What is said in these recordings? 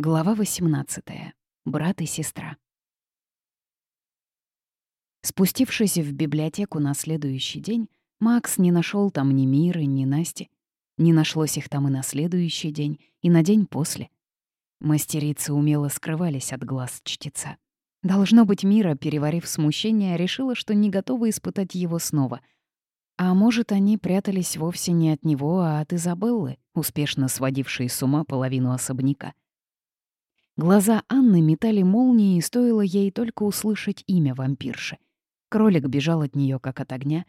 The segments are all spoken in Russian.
Глава 18. Брат и сестра. Спустившись в библиотеку на следующий день, Макс не нашел там ни Миры, ни Насти. Не нашлось их там и на следующий день, и на день после. Мастерицы умело скрывались от глаз чтеца. Должно быть, Мира, переварив смущение, решила, что не готова испытать его снова. А может, они прятались вовсе не от него, а от Изабеллы, успешно сводившей с ума половину особняка. Глаза Анны метали молнии, и стоило ей только услышать имя вампирши. Кролик бежал от нее как от огня.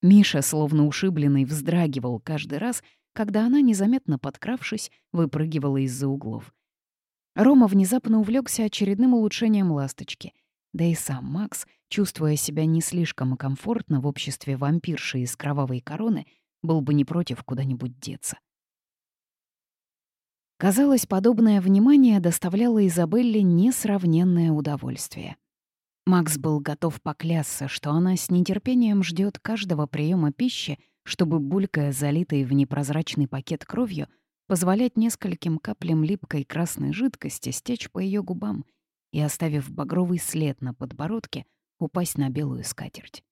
Миша, словно ушибленный, вздрагивал каждый раз, когда она, незаметно подкравшись, выпрыгивала из-за углов. Рома внезапно увлекся очередным улучшением ласточки. Да и сам Макс, чувствуя себя не слишком комфортно в обществе вампирши из кровавой короны, был бы не против куда-нибудь деться. Казалось, подобное внимание доставляло Изабелле несравненное удовольствие. Макс был готов поклясться, что она с нетерпением ждет каждого приема пищи, чтобы, булькая залитой в непрозрачный пакет кровью, позволять нескольким каплям липкой красной жидкости стечь по ее губам и, оставив багровый след на подбородке, упасть на белую скатерть.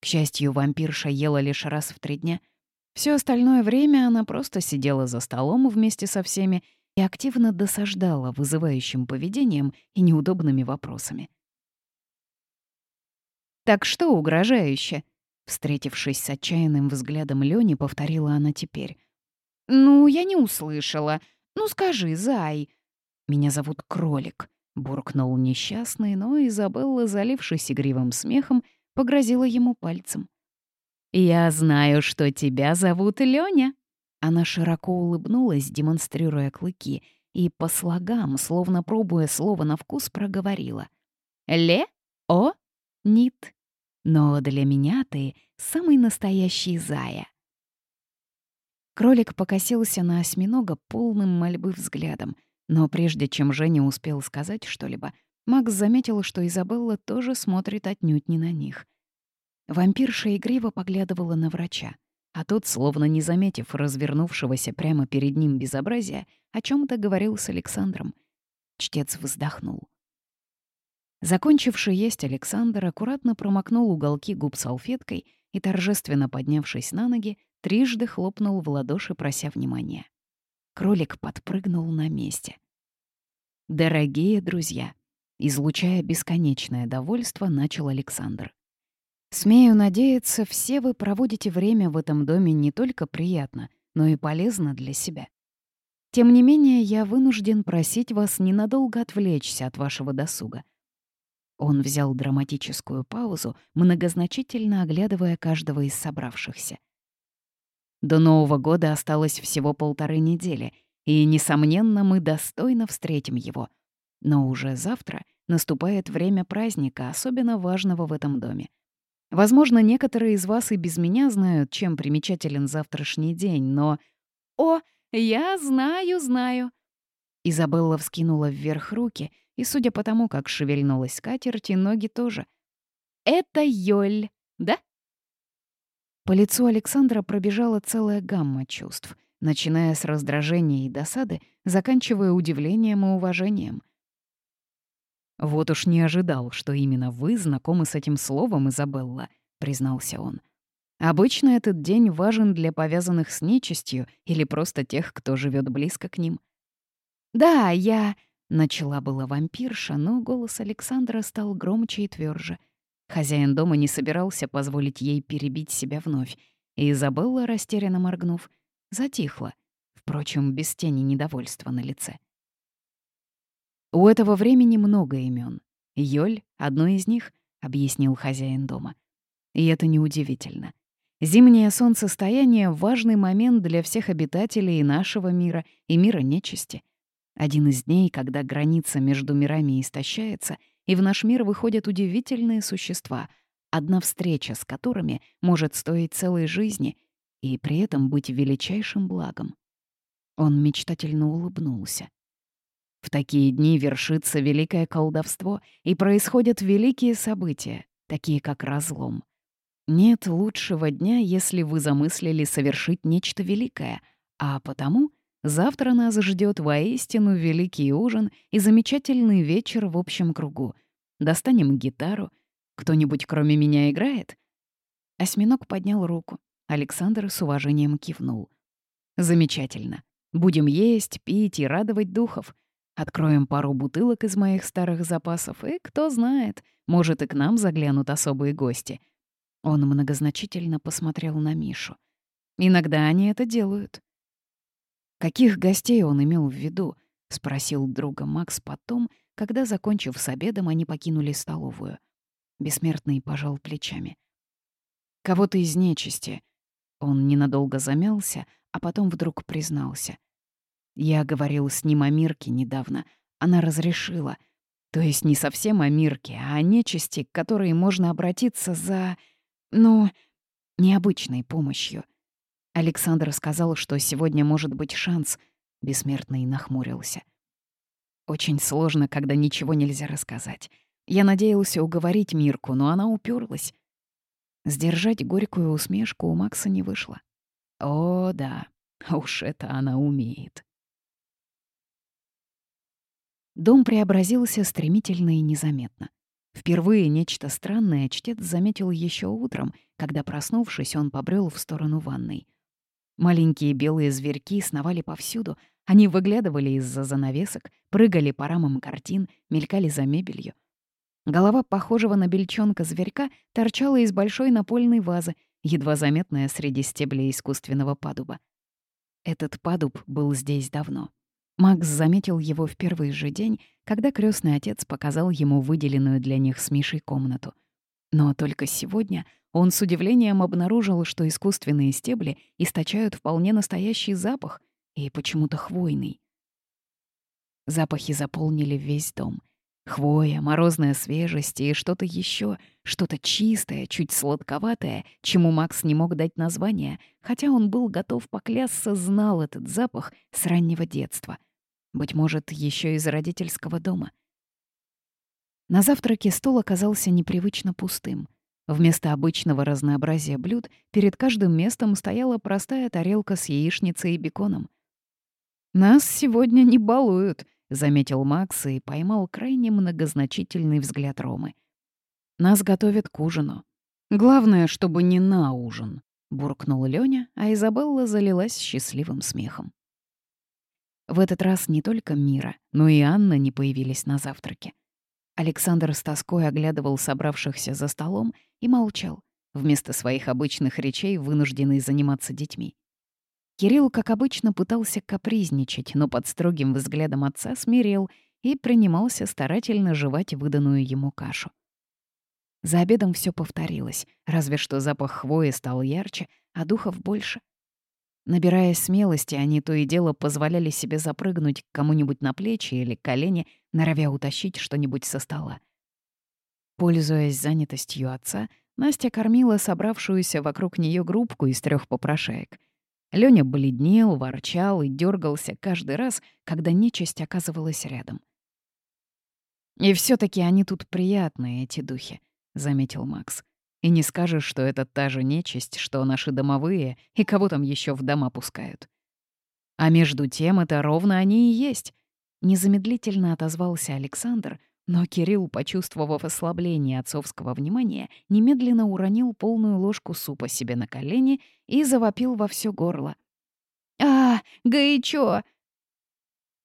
К счастью, вампирша ела лишь раз в три дня — все остальное время она просто сидела за столом вместе со всеми и активно досаждала вызывающим поведением и неудобными вопросами. «Так что угрожающе?» Встретившись с отчаянным взглядом Лёни, повторила она теперь. «Ну, я не услышала. Ну, скажи, зай». «Меня зовут Кролик», — буркнул несчастный, но Изабелла, залившись игривым смехом, погрозила ему пальцем. «Я знаю, что тебя зовут Лёня». Она широко улыбнулась, демонстрируя клыки, и по слогам, словно пробуя слово на вкус, проговорила. «Ле-о-нит. Но для меня ты самый настоящий зая». Кролик покосился на осьминога полным мольбы взглядом, но прежде чем Женя успел сказать что-либо, Макс заметил, что Изабелла тоже смотрит отнюдь не на них — Вампирша игриво поглядывала на врача, а тот, словно не заметив развернувшегося прямо перед ним безобразия, о чем то говорил с Александром. Чтец вздохнул. Закончивший есть Александр аккуратно промокнул уголки губ салфеткой и, торжественно поднявшись на ноги, трижды хлопнул в ладоши, прося внимания. Кролик подпрыгнул на месте. «Дорогие друзья!» Излучая бесконечное довольство, начал Александр. Смею надеяться, все вы проводите время в этом доме не только приятно, но и полезно для себя. Тем не менее, я вынужден просить вас ненадолго отвлечься от вашего досуга. Он взял драматическую паузу, многозначительно оглядывая каждого из собравшихся. До Нового года осталось всего полторы недели, и, несомненно, мы достойно встретим его. Но уже завтра наступает время праздника, особенно важного в этом доме — Возможно, некоторые из вас и без меня знают, чем примечателен завтрашний день, но... «О, я знаю, знаю!» Изабелла вскинула вверх руки, и, судя по тому, как шевельнулась скатерть, и ноги тоже. «Это Йоль, да?» По лицу Александра пробежала целая гамма чувств, начиная с раздражения и досады, заканчивая удивлением и уважением — «Вот уж не ожидал, что именно вы знакомы с этим словом, Изабелла», — признался он. «Обычно этот день важен для повязанных с нечистью или просто тех, кто живет близко к ним». «Да, я...» — начала была вампирша, но голос Александра стал громче и тверже. Хозяин дома не собирался позволить ей перебить себя вновь, и Изабелла, растерянно моргнув, затихла, впрочем, без тени недовольства на лице. У этого времени много имен. Йоль — одно из них, — объяснил хозяин дома. И это неудивительно. Зимнее солнцестояние — важный момент для всех обитателей нашего мира, и мира нечисти. Один из дней, когда граница между мирами истощается, и в наш мир выходят удивительные существа, одна встреча с которыми может стоить целой жизни и при этом быть величайшим благом. Он мечтательно улыбнулся. В такие дни вершится великое колдовство, и происходят великие события, такие как разлом. Нет лучшего дня, если вы замыслили совершить нечто великое, а потому Завтра нас ждет воистину великий ужин и замечательный вечер в общем кругу. Достанем гитару. Кто-нибудь кроме меня играет?» Осьминог поднял руку. Александр с уважением кивнул. «Замечательно. Будем есть, пить и радовать духов. Откроем пару бутылок из моих старых запасов, и, кто знает, может, и к нам заглянут особые гости». Он многозначительно посмотрел на Мишу. «Иногда они это делают». «Каких гостей он имел в виду?» — спросил друга Макс потом, когда, закончив с обедом, они покинули столовую. Бессмертный пожал плечами. «Кого-то из нечисти». Он ненадолго замялся, а потом вдруг признался. «Я говорил с ним о Мирке недавно. Она разрешила. То есть не совсем о Мирке, а о нечисти, к которой можно обратиться за... ну, необычной помощью». Александр сказал, что сегодня может быть шанс. Бессмертный нахмурился. Очень сложно, когда ничего нельзя рассказать. Я надеялся уговорить Мирку, но она уперлась. Сдержать горькую усмешку у Макса не вышло. О, да, уж это она умеет. Дом преобразился стремительно и незаметно. Впервые нечто странное чтец заметил еще утром, когда, проснувшись, он побрел в сторону ванной. Маленькие белые зверьки сновали повсюду. Они выглядывали из-за занавесок, прыгали по рамам картин, мелькали за мебелью. Голова похожего на бельчонка зверька торчала из большой напольной вазы, едва заметная среди стеблей искусственного падуба. Этот падуб был здесь давно. Макс заметил его в первый же день, когда крестный отец показал ему выделенную для них с Мишей комнату. Но только сегодня он с удивлением обнаружил, что искусственные стебли источают вполне настоящий запах и почему-то хвойный. Запахи заполнили весь дом. Хвоя, морозная свежесть и что-то еще, что-то чистое, чуть сладковатое, чему Макс не мог дать название, хотя он был готов поклясться, знал этот запах с раннего детства. Быть может, еще из родительского дома. На завтраке стол оказался непривычно пустым — Вместо обычного разнообразия блюд перед каждым местом стояла простая тарелка с яичницей и беконом. «Нас сегодня не балуют», — заметил Макс и поймал крайне многозначительный взгляд Ромы. «Нас готовят к ужину. Главное, чтобы не на ужин», — буркнул Лёня, а Изабелла залилась счастливым смехом. В этот раз не только Мира, но и Анна не появились на завтраке. Александр с тоской оглядывал собравшихся за столом и молчал, вместо своих обычных речей вынужденный заниматься детьми. Кирилл, как обычно, пытался капризничать, но под строгим взглядом отца смирил и принимался старательно жевать выданную ему кашу. За обедом все повторилось, разве что запах хвои стал ярче, а духов больше — Набираясь смелости, они то и дело позволяли себе запрыгнуть к кому-нибудь на плечи или колени, норовя утащить что-нибудь со стола. Пользуясь занятостью отца, Настя кормила собравшуюся вокруг нее группку из трех попрошаек. Лёня бледнел, ворчал и дергался каждый раз, когда нечисть оказывалась рядом. «И все таки они тут приятные, эти духи», — заметил Макс. И не скажешь, что это та же нечисть, что наши домовые и кого там еще в дома пускают. А между тем это ровно они и есть. Незамедлительно отозвался Александр, но Кирилл, почувствовав ослабление отцовского внимания, немедленно уронил полную ложку супа себе на колени и завопил во все горло. «А, горячо!»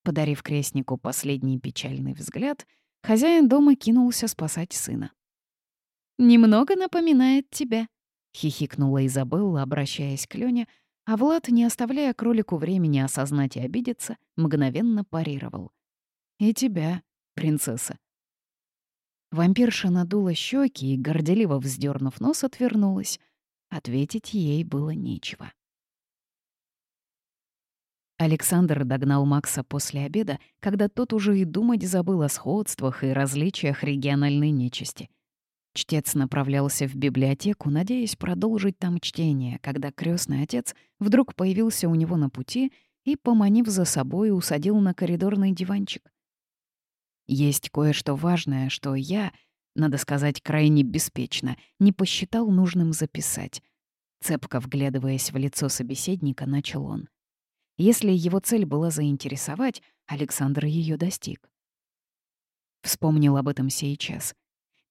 Подарив крестнику последний печальный взгляд, хозяин дома кинулся спасать сына. «Немного напоминает тебя», — хихикнула Изабелла, обращаясь к Лёне, а Влад, не оставляя кролику времени осознать и обидеться, мгновенно парировал. «И тебя, принцесса». Вампирша надула щеки и, горделиво вздернув нос, отвернулась. Ответить ей было нечего. Александр догнал Макса после обеда, когда тот уже и думать забыл о сходствах и различиях региональной нечисти — Чтец направлялся в библиотеку, надеясь продолжить там чтение, когда крестный отец вдруг появился у него на пути и, поманив за собой, усадил на коридорный диванчик. Есть кое-что важное, что я, надо сказать, крайне беспечно, не посчитал нужным записать. Цепко вглядываясь в лицо собеседника, начал он. Если его цель была заинтересовать, Александр ее достиг. Вспомнил об этом сейчас.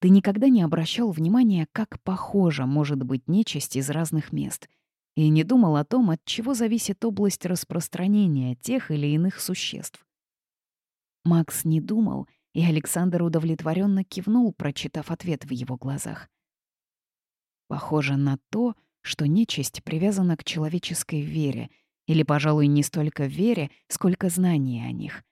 Ты никогда не обращал внимания, как похожа может быть нечисть из разных мест, и не думал о том, от чего зависит область распространения тех или иных существ. Макс не думал, и Александр удовлетворенно кивнул, прочитав ответ в его глазах. Похоже на то, что нечисть привязана к человеческой вере, или, пожалуй, не столько вере, сколько знания о них.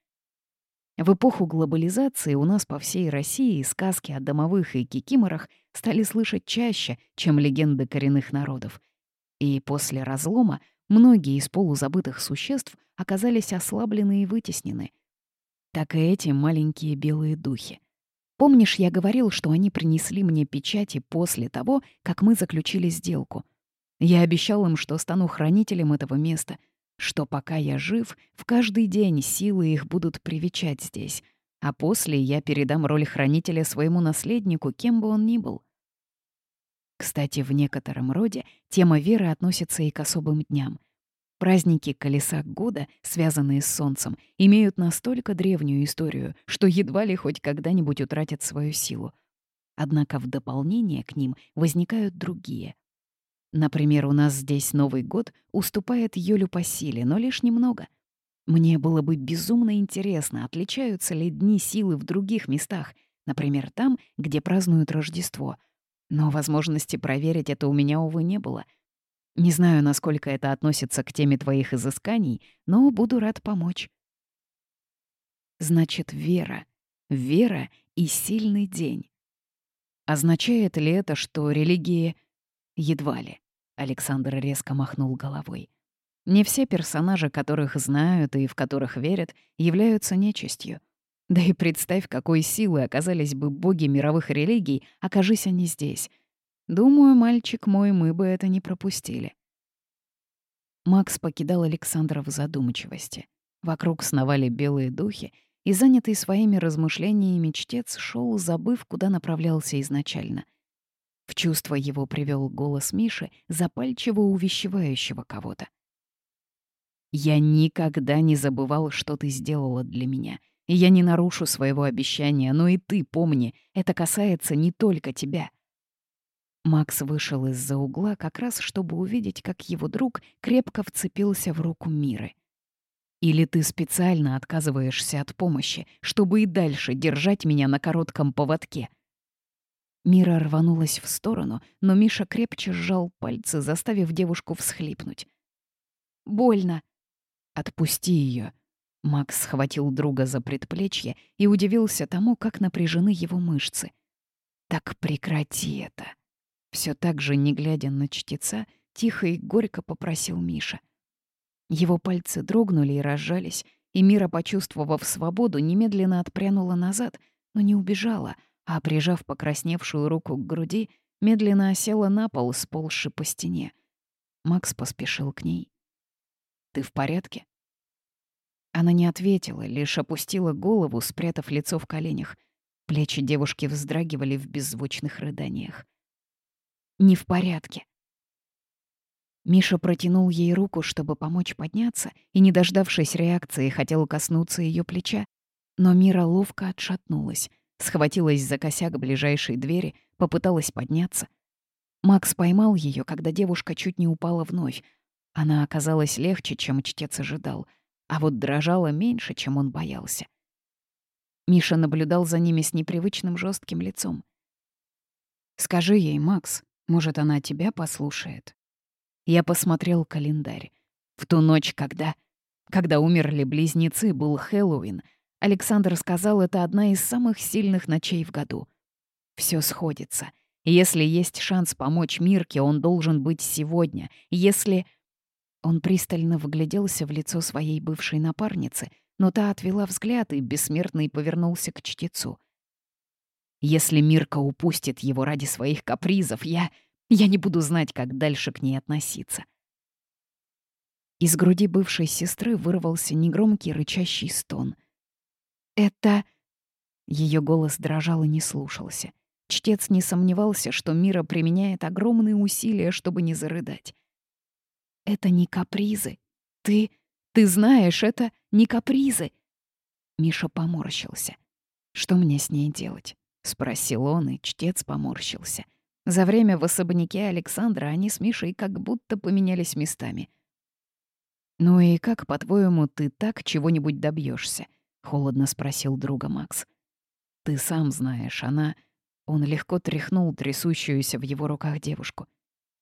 В эпоху глобализации у нас по всей России сказки о домовых и кикиморах стали слышать чаще, чем легенды коренных народов. И после разлома многие из полузабытых существ оказались ослаблены и вытеснены. Так и эти маленькие белые духи. Помнишь, я говорил, что они принесли мне печати после того, как мы заключили сделку? Я обещал им, что стану хранителем этого места — что пока я жив, в каждый день силы их будут привечать здесь, а после я передам роль хранителя своему наследнику, кем бы он ни был. Кстати, в некотором роде тема веры относится и к особым дням. Праздники колеса года, связанные с Солнцем, имеют настолько древнюю историю, что едва ли хоть когда-нибудь утратят свою силу. Однако в дополнение к ним возникают другие — Например, у нас здесь Новый год уступает Юлю по силе, но лишь немного. Мне было бы безумно интересно, отличаются ли дни силы в других местах, например, там, где празднуют Рождество. Но возможности проверить это у меня, увы, не было. Не знаю, насколько это относится к теме твоих изысканий, но буду рад помочь. Значит, вера. Вера и сильный день. Означает ли это, что религии Едва ли. Александр резко махнул головой. Не все персонажи, которых знают и в которых верят, являются нечистью. Да и представь, какой силы оказались бы боги мировых религий, окажись они здесь. Думаю, мальчик мой, мы бы это не пропустили. Макс покидал Александра в задумчивости. Вокруг сновали белые духи, и занятый своими размышлениями чтец шел, забыв, куда направлялся изначально — в чувство его привел голос Миши, запальчиво увещевающего кого-то. «Я никогда не забывал, что ты сделала для меня. Я не нарушу своего обещания, но и ты помни, это касается не только тебя». Макс вышел из-за угла как раз, чтобы увидеть, как его друг крепко вцепился в руку Миры. «Или ты специально отказываешься от помощи, чтобы и дальше держать меня на коротком поводке?» Мира рванулась в сторону, но Миша крепче сжал пальцы, заставив девушку всхлипнуть. «Больно!» «Отпусти ее. Макс схватил друга за предплечье и удивился тому, как напряжены его мышцы. «Так прекрати это!» Все так же, не глядя на чтеца, тихо и горько попросил Миша. Его пальцы дрогнули и разжались, и Мира, почувствовав свободу, немедленно отпрянула назад, но не убежала — а, прижав покрасневшую руку к груди, медленно осела на пол, сползши по стене. Макс поспешил к ней. «Ты в порядке?» Она не ответила, лишь опустила голову, спрятав лицо в коленях. Плечи девушки вздрагивали в беззвучных рыданиях. «Не в порядке». Миша протянул ей руку, чтобы помочь подняться, и, не дождавшись реакции, хотел коснуться ее плеча, но Мира ловко отшатнулась. Схватилась за косяк ближайшей двери, попыталась подняться. Макс поймал ее, когда девушка чуть не упала вновь. Она оказалась легче, чем чтец ожидал, а вот дрожала меньше, чем он боялся. Миша наблюдал за ними с непривычным жестким лицом. «Скажи ей, Макс, может, она тебя послушает?» Я посмотрел календарь. В ту ночь, когда... Когда умерли близнецы, был Хэллоуин — Александр сказал, это одна из самых сильных ночей в году. Все сходится. Если есть шанс помочь Мирке, он должен быть сегодня. Если... Он пристально вгляделся в лицо своей бывшей напарницы, но та отвела взгляд, и бессмертный повернулся к чтецу. «Если Мирка упустит его ради своих капризов, я... я не буду знать, как дальше к ней относиться». Из груди бывшей сестры вырвался негромкий рычащий стон — «Это...» Ее голос дрожал и не слушался. Чтец не сомневался, что Мира применяет огромные усилия, чтобы не зарыдать. «Это не капризы. Ты... ты знаешь, это не капризы. Миша поморщился. Что мне с ней делать? Спросил он, и чтец поморщился. За время в особняке Александра они с Мишей как будто поменялись местами. «Ну и как, по-твоему, ты так чего-нибудь добьешься? Холодно спросил друга Макс. «Ты сам знаешь, она...» Он легко тряхнул трясущуюся в его руках девушку.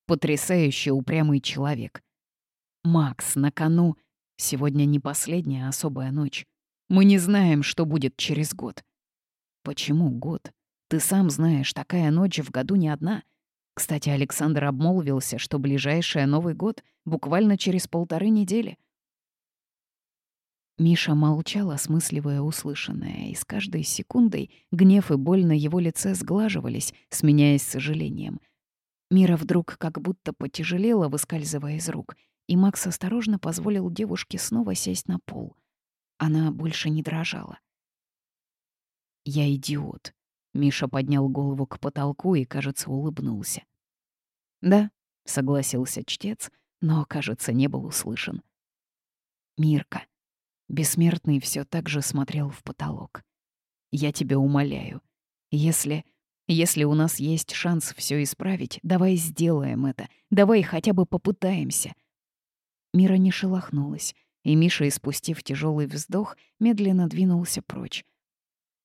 «Потрясающе упрямый человек. Макс, на кону. Сегодня не последняя особая ночь. Мы не знаем, что будет через год». «Почему год? Ты сам знаешь, такая ночь в году не одна. Кстати, Александр обмолвился, что ближайший Новый год буквально через полторы недели. Миша молчал, осмысливая услышанное, и с каждой секундой гнев и боль на его лице сглаживались, сменяясь сожалением. Мира вдруг как будто потяжелела, выскальзывая из рук, и Макс осторожно позволил девушке снова сесть на пол. Она больше не дрожала. «Я идиот», Миша поднял голову к потолку и, кажется, улыбнулся. «Да», — согласился чтец, но, кажется, не был услышан. «Мирка». Бессмертный все так же смотрел в потолок. «Я тебя умоляю. Если... Если у нас есть шанс все исправить, давай сделаем это. Давай хотя бы попытаемся». Мира не шелохнулась, и Миша, испустив тяжелый вздох, медленно двинулся прочь.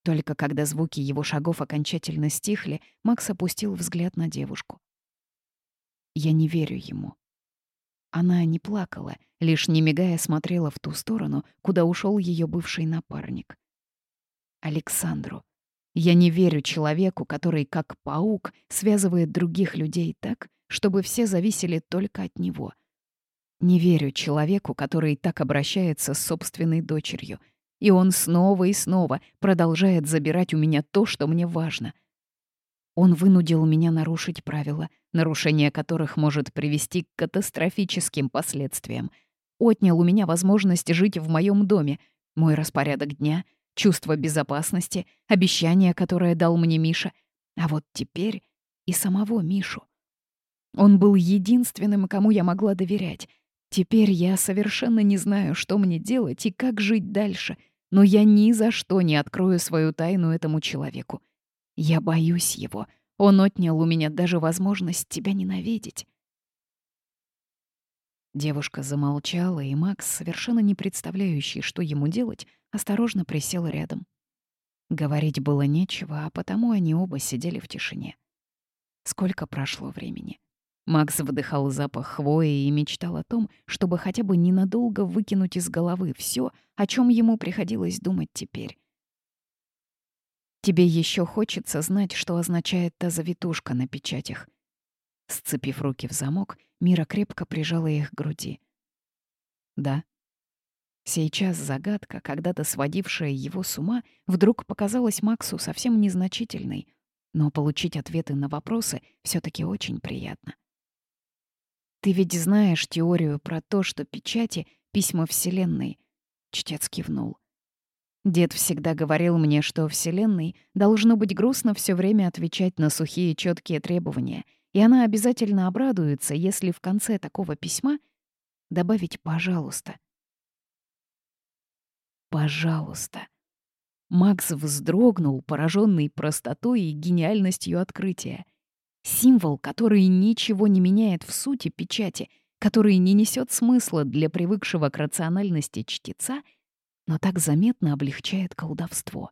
Только когда звуки его шагов окончательно стихли, Макс опустил взгляд на девушку. Я не верю ему. Она не плакала, лишь не мигая смотрела в ту сторону, куда ушел ее бывший напарник. Александру. Я не верю человеку, который, как паук, связывает других людей так, чтобы все зависели только от него. Не верю человеку, который так обращается с собственной дочерью — и он снова и снова продолжает забирать у меня то, что мне важно. Он вынудил меня нарушить правила, нарушение которых может привести к катастрофическим последствиям. Отнял у меня возможность жить в моем доме, мой распорядок дня, чувство безопасности, обещание, которое дал мне Миша. А вот теперь и самого Мишу. Он был единственным, кому я могла доверять. Теперь я совершенно не знаю, что мне делать и как жить дальше — но я ни за что не открою свою тайну этому человеку. Я боюсь его. Он отнял у меня даже возможность тебя ненавидеть. Девушка замолчала, и Макс, совершенно не представляющий, что ему делать, осторожно присел рядом. Говорить было нечего, а потому они оба сидели в тишине. Сколько прошло времени? Макс вдыхал запах хвои и мечтал о том, чтобы хотя бы ненадолго выкинуть из головы все, о чем ему приходилось думать теперь. «Тебе еще хочется знать, что означает та завитушка на печатях?» Сцепив руки в замок, Мира крепко прижала их к груди. «Да». Сейчас загадка, когда-то сводившая его с ума, вдруг показалась Максу совсем незначительной, но получить ответы на вопросы все таки очень приятно. Ты ведь знаешь теорию про то, что печати — письма Вселенной. Чтец кивнул. Дед всегда говорил мне, что Вселенной должно быть грустно все время отвечать на сухие четкие требования, и она обязательно обрадуется, если в конце такого письма добавить «пожалуйста». «Пожалуйста». Макс вздрогнул, пораженный простотой и гениальностью открытия. Символ, который ничего не меняет в сути печати, который не несет смысла для привыкшего к рациональности чтеца, но так заметно облегчает колдовство.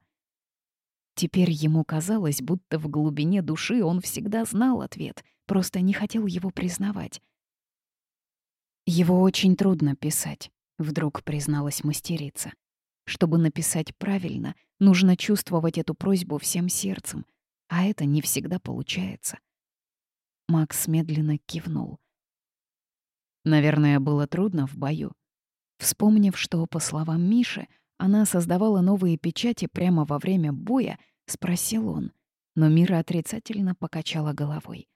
Теперь ему казалось, будто в глубине души он всегда знал ответ, просто не хотел его признавать. «Его очень трудно писать», — вдруг призналась мастерица. «Чтобы написать правильно, нужно чувствовать эту просьбу всем сердцем, а это не всегда получается». Макс медленно кивнул. Наверное, было трудно в бою. Вспомнив, что, по словам Миши, она создавала новые печати прямо во время боя, спросил он, но Мира отрицательно покачала головой.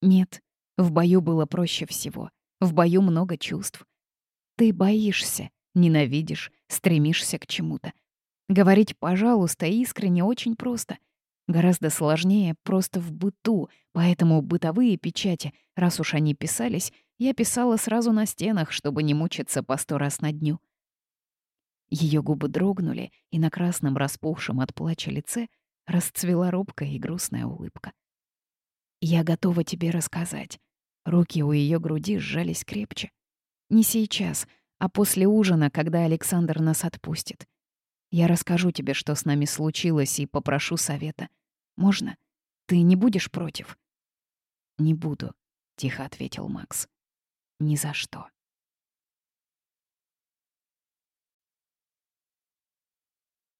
«Нет, в бою было проще всего. В бою много чувств. Ты боишься, ненавидишь, стремишься к чему-то. Говорить «пожалуйста» искренне очень просто — Гораздо сложнее просто в быту, поэтому бытовые печати, раз уж они писались, я писала сразу на стенах, чтобы не мучиться по сто раз на дню. Ее губы дрогнули, и на красном распухшем от плача лице расцвела робкая и грустная улыбка. «Я готова тебе рассказать». Руки у ее груди сжались крепче. «Не сейчас, а после ужина, когда Александр нас отпустит. Я расскажу тебе, что с нами случилось, и попрошу совета. Можно? Ты не будешь против?» «Не буду», — тихо ответил Макс. «Ни за что».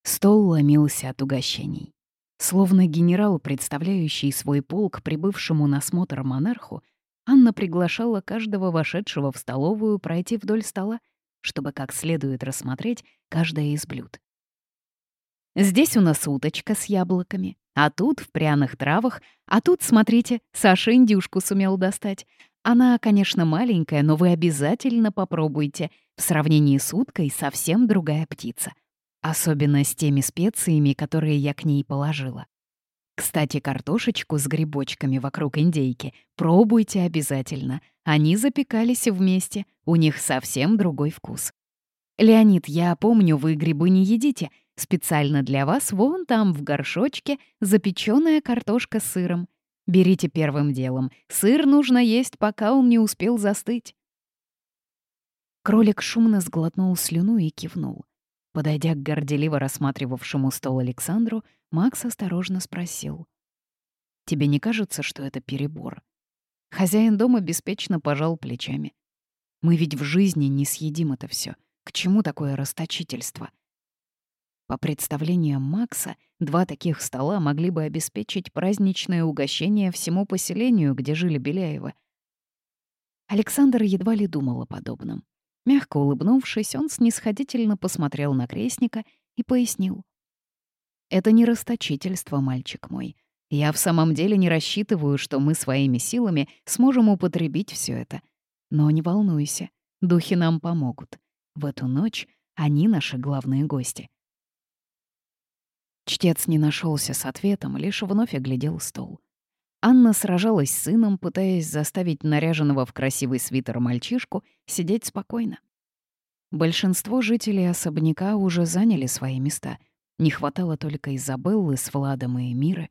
Стол ломился от угощений. Словно генерал, представляющий свой полк прибывшему на смотр монарху, Анна приглашала каждого вошедшего в столовую пройти вдоль стола, чтобы как следует рассмотреть каждое из блюд. Здесь у нас уточка с яблоками, а тут в пряных травах, а тут, смотрите, Саша индюшку сумел достать. Она, конечно, маленькая, но вы обязательно попробуйте. В сравнении с уткой совсем другая птица. Особенно с теми специями, которые я к ней положила. Кстати, картошечку с грибочками вокруг индейки пробуйте обязательно. Они запекались вместе, у них совсем другой вкус. «Леонид, я помню, вы грибы не едите. Специально для вас вон там в горшочке запеченная картошка с сыром. Берите первым делом. Сыр нужно есть, пока он не успел застыть». Кролик шумно сглотнул слюну и кивнул. Подойдя к горделиво рассматривавшему стол Александру, Макс осторожно спросил. «Тебе не кажется, что это перебор?» Хозяин дома беспечно пожал плечами. «Мы ведь в жизни не съедим это все. К чему такое расточительство?» По представлениям Макса, два таких стола могли бы обеспечить праздничное угощение всему поселению, где жили Беляевы. Александр едва ли думал о подобном. Мягко улыбнувшись, он снисходительно посмотрел на крестника и пояснил. Это не расточительство, мальчик мой. Я в самом деле не рассчитываю, что мы своими силами сможем употребить все это. Но не волнуйся, духи нам помогут. В эту ночь они наши главные гости. Чтец не нашелся с ответом, лишь вновь оглядел стол. Анна сражалась с сыном, пытаясь заставить наряженного в красивый свитер мальчишку сидеть спокойно. Большинство жителей особняка уже заняли свои места — не хватало только Изабеллы с Владом и Миры.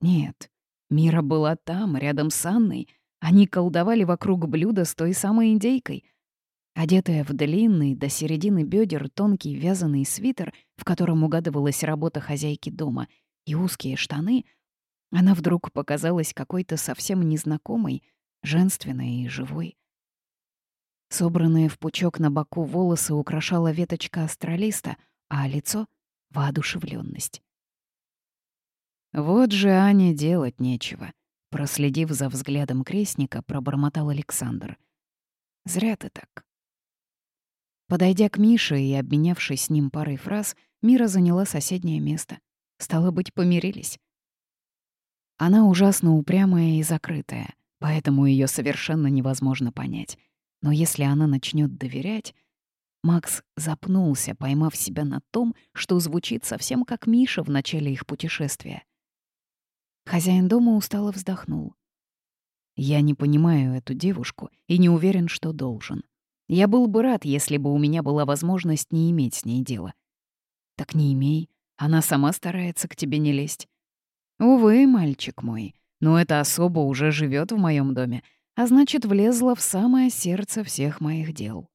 Нет, Мира была там, рядом с Анной. Они колдовали вокруг блюда с той самой индейкой. Одетая в длинный до середины бедер тонкий вязаный свитер, в котором угадывалась работа хозяйки дома, и узкие штаны, она вдруг показалась какой-то совсем незнакомой, женственной и живой. Собранные в пучок на боку волосы украшала веточка астролиста, а лицо воодушевленность. «Вот же Ане делать нечего», — проследив за взглядом крестника, пробормотал Александр. «Зря ты так». Подойдя к Мише и обменявшись с ним парой фраз, Мира заняла соседнее место. Стало быть, помирились. Она ужасно упрямая и закрытая, поэтому ее совершенно невозможно понять. Но если она начнет доверять, Макс запнулся, поймав себя на том, что звучит совсем как Миша в начале их путешествия. Хозяин дома устало вздохнул. «Я не понимаю эту девушку и не уверен, что должен. Я был бы рад, если бы у меня была возможность не иметь с ней дела. Так не имей, она сама старается к тебе не лезть. Увы, мальчик мой, но эта особа уже живет в моем доме, а значит, влезла в самое сердце всех моих дел.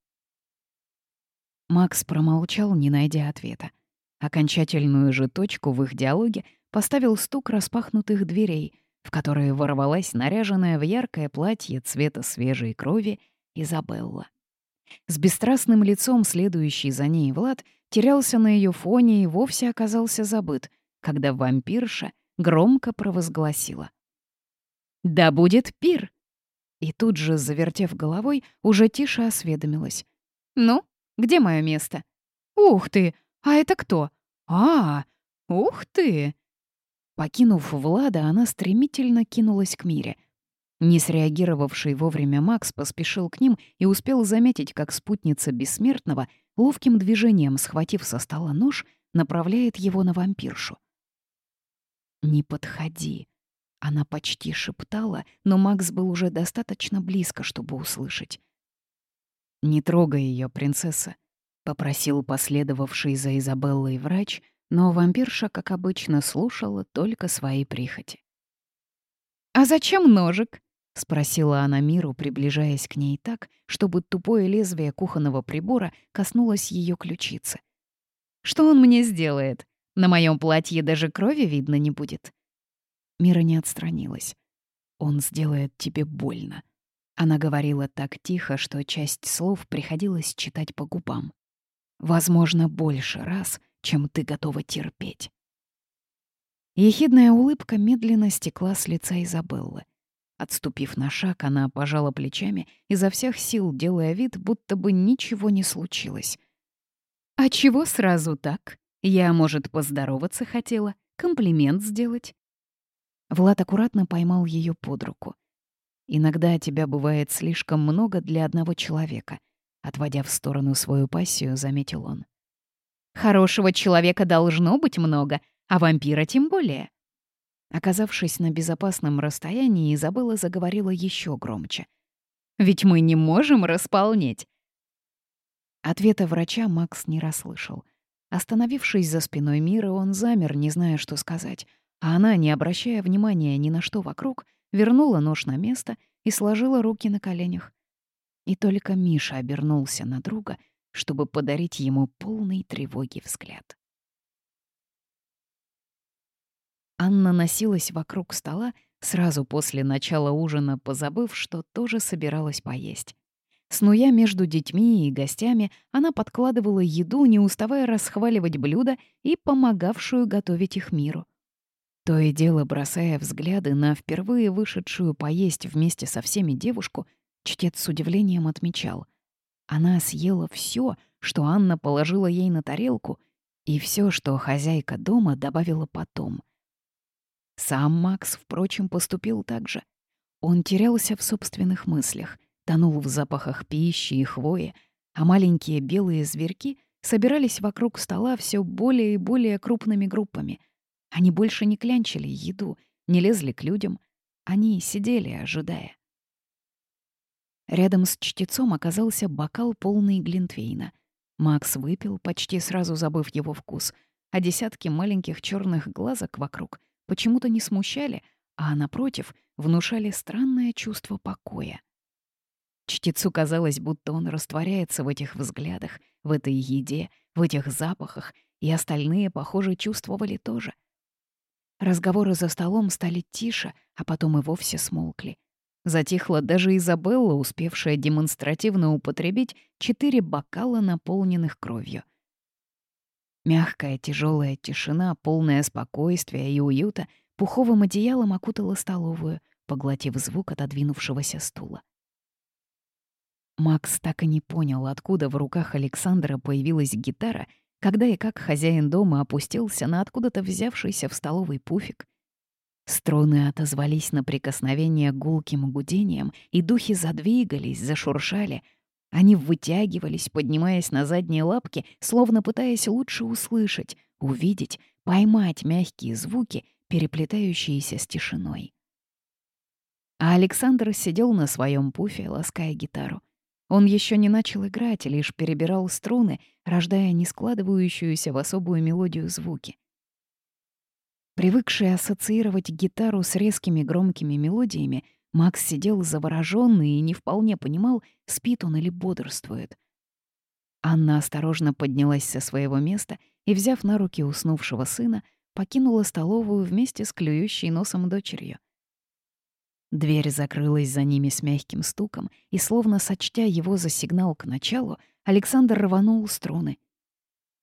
Макс промолчал, не найдя ответа. Окончательную же точку в их диалоге поставил стук распахнутых дверей, в которые ворвалась наряженная в яркое платье цвета свежей крови Изабелла. С бесстрастным лицом следующий за ней Влад терялся на ее фоне и вовсе оказался забыт, когда вампирша громко провозгласила. «Да будет пир!» И тут же, завертев головой, уже тише осведомилась. «Ну, где мое место? Ух ты! А это кто? А, ух ты! Покинув Влада, она стремительно кинулась к Мире. Не среагировавший вовремя Макс поспешил к ним и успел заметить, как спутница Бессмертного, ловким движением схватив со стола нож, направляет его на вампиршу. «Не подходи!» Она почти шептала, но Макс был уже достаточно близко, чтобы услышать. «Не трогай ее, принцесса», — попросил последовавший за Изабеллой врач, но вампирша, как обычно, слушала только свои прихоти. «А зачем ножик?» — спросила она Миру, приближаясь к ней так, чтобы тупое лезвие кухонного прибора коснулось ее ключицы. «Что он мне сделает? На моем платье даже крови видно не будет». Мира не отстранилась. «Он сделает тебе больно». Она говорила так тихо, что часть слов приходилось читать по губам. «Возможно, больше раз, чем ты готова терпеть». Ехидная улыбка медленно стекла с лица Изабеллы. Отступив на шаг, она пожала плечами, изо всех сил делая вид, будто бы ничего не случилось. «А чего сразу так? Я, может, поздороваться хотела, комплимент сделать?» Влад аккуратно поймал ее под руку. «Иногда тебя бывает слишком много для одного человека», — отводя в сторону свою пассию, заметил он. «Хорошего человека должно быть много, а вампира тем более». Оказавшись на безопасном расстоянии, Изабелла заговорила еще громче. «Ведь мы не можем располнеть!» Ответа врача Макс не расслышал. Остановившись за спиной Мира, он замер, не зная, что сказать — а она, не обращая внимания ни на что вокруг, вернула нож на место и сложила руки на коленях. И только Миша обернулся на друга, чтобы подарить ему полный тревоги взгляд. Анна носилась вокруг стола сразу после начала ужина, позабыв, что тоже собиралась поесть. Снуя между детьми и гостями, она подкладывала еду, не уставая расхваливать блюда и помогавшую готовить их миру. То и дело, бросая взгляды на впервые вышедшую поесть вместе со всеми девушку, чтец с удивлением отмечал. Она съела все, что Анна положила ей на тарелку, и все, что хозяйка дома добавила потом. Сам Макс, впрочем, поступил так же. Он терялся в собственных мыслях, тонул в запахах пищи и хвои, а маленькие белые зверьки собирались вокруг стола все более и более крупными группами — они больше не клянчили еду, не лезли к людям. Они сидели, ожидая. Рядом с чтецом оказался бокал полный глинтвейна. Макс выпил, почти сразу забыв его вкус, а десятки маленьких черных глазок вокруг почему-то не смущали, а, напротив, внушали странное чувство покоя. Чтецу казалось, будто он растворяется в этих взглядах, в этой еде, в этих запахах, и остальные, похоже, чувствовали тоже. Разговоры за столом стали тише, а потом и вовсе смолкли. Затихла даже Изабелла, успевшая демонстративно употребить четыре бокала, наполненных кровью. Мягкая тяжелая тишина, полное спокойствия и уюта, пуховым одеялом окутала столовую, поглотив звук отодвинувшегося стула. Макс так и не понял, откуда в руках Александра появилась гитара — когда и как хозяин дома опустился на откуда-то взявшийся в столовый пуфик. Струны отозвались на прикосновение гулким гудением, и духи задвигались, зашуршали. Они вытягивались, поднимаясь на задние лапки, словно пытаясь лучше услышать, увидеть, поймать мягкие звуки, переплетающиеся с тишиной. А Александр сидел на своем пуфе, лаская гитару. Он еще не начал играть, лишь перебирал струны, рождая не складывающуюся в особую мелодию звуки. Привыкший ассоциировать гитару с резкими громкими мелодиями, Макс сидел заворожённый и не вполне понимал, спит он или бодрствует. Анна осторожно поднялась со своего места и, взяв на руки уснувшего сына, покинула столовую вместе с клюющей носом дочерью — Дверь закрылась за ними с мягким стуком, и, словно сочтя его за сигнал к началу, Александр рванул струны.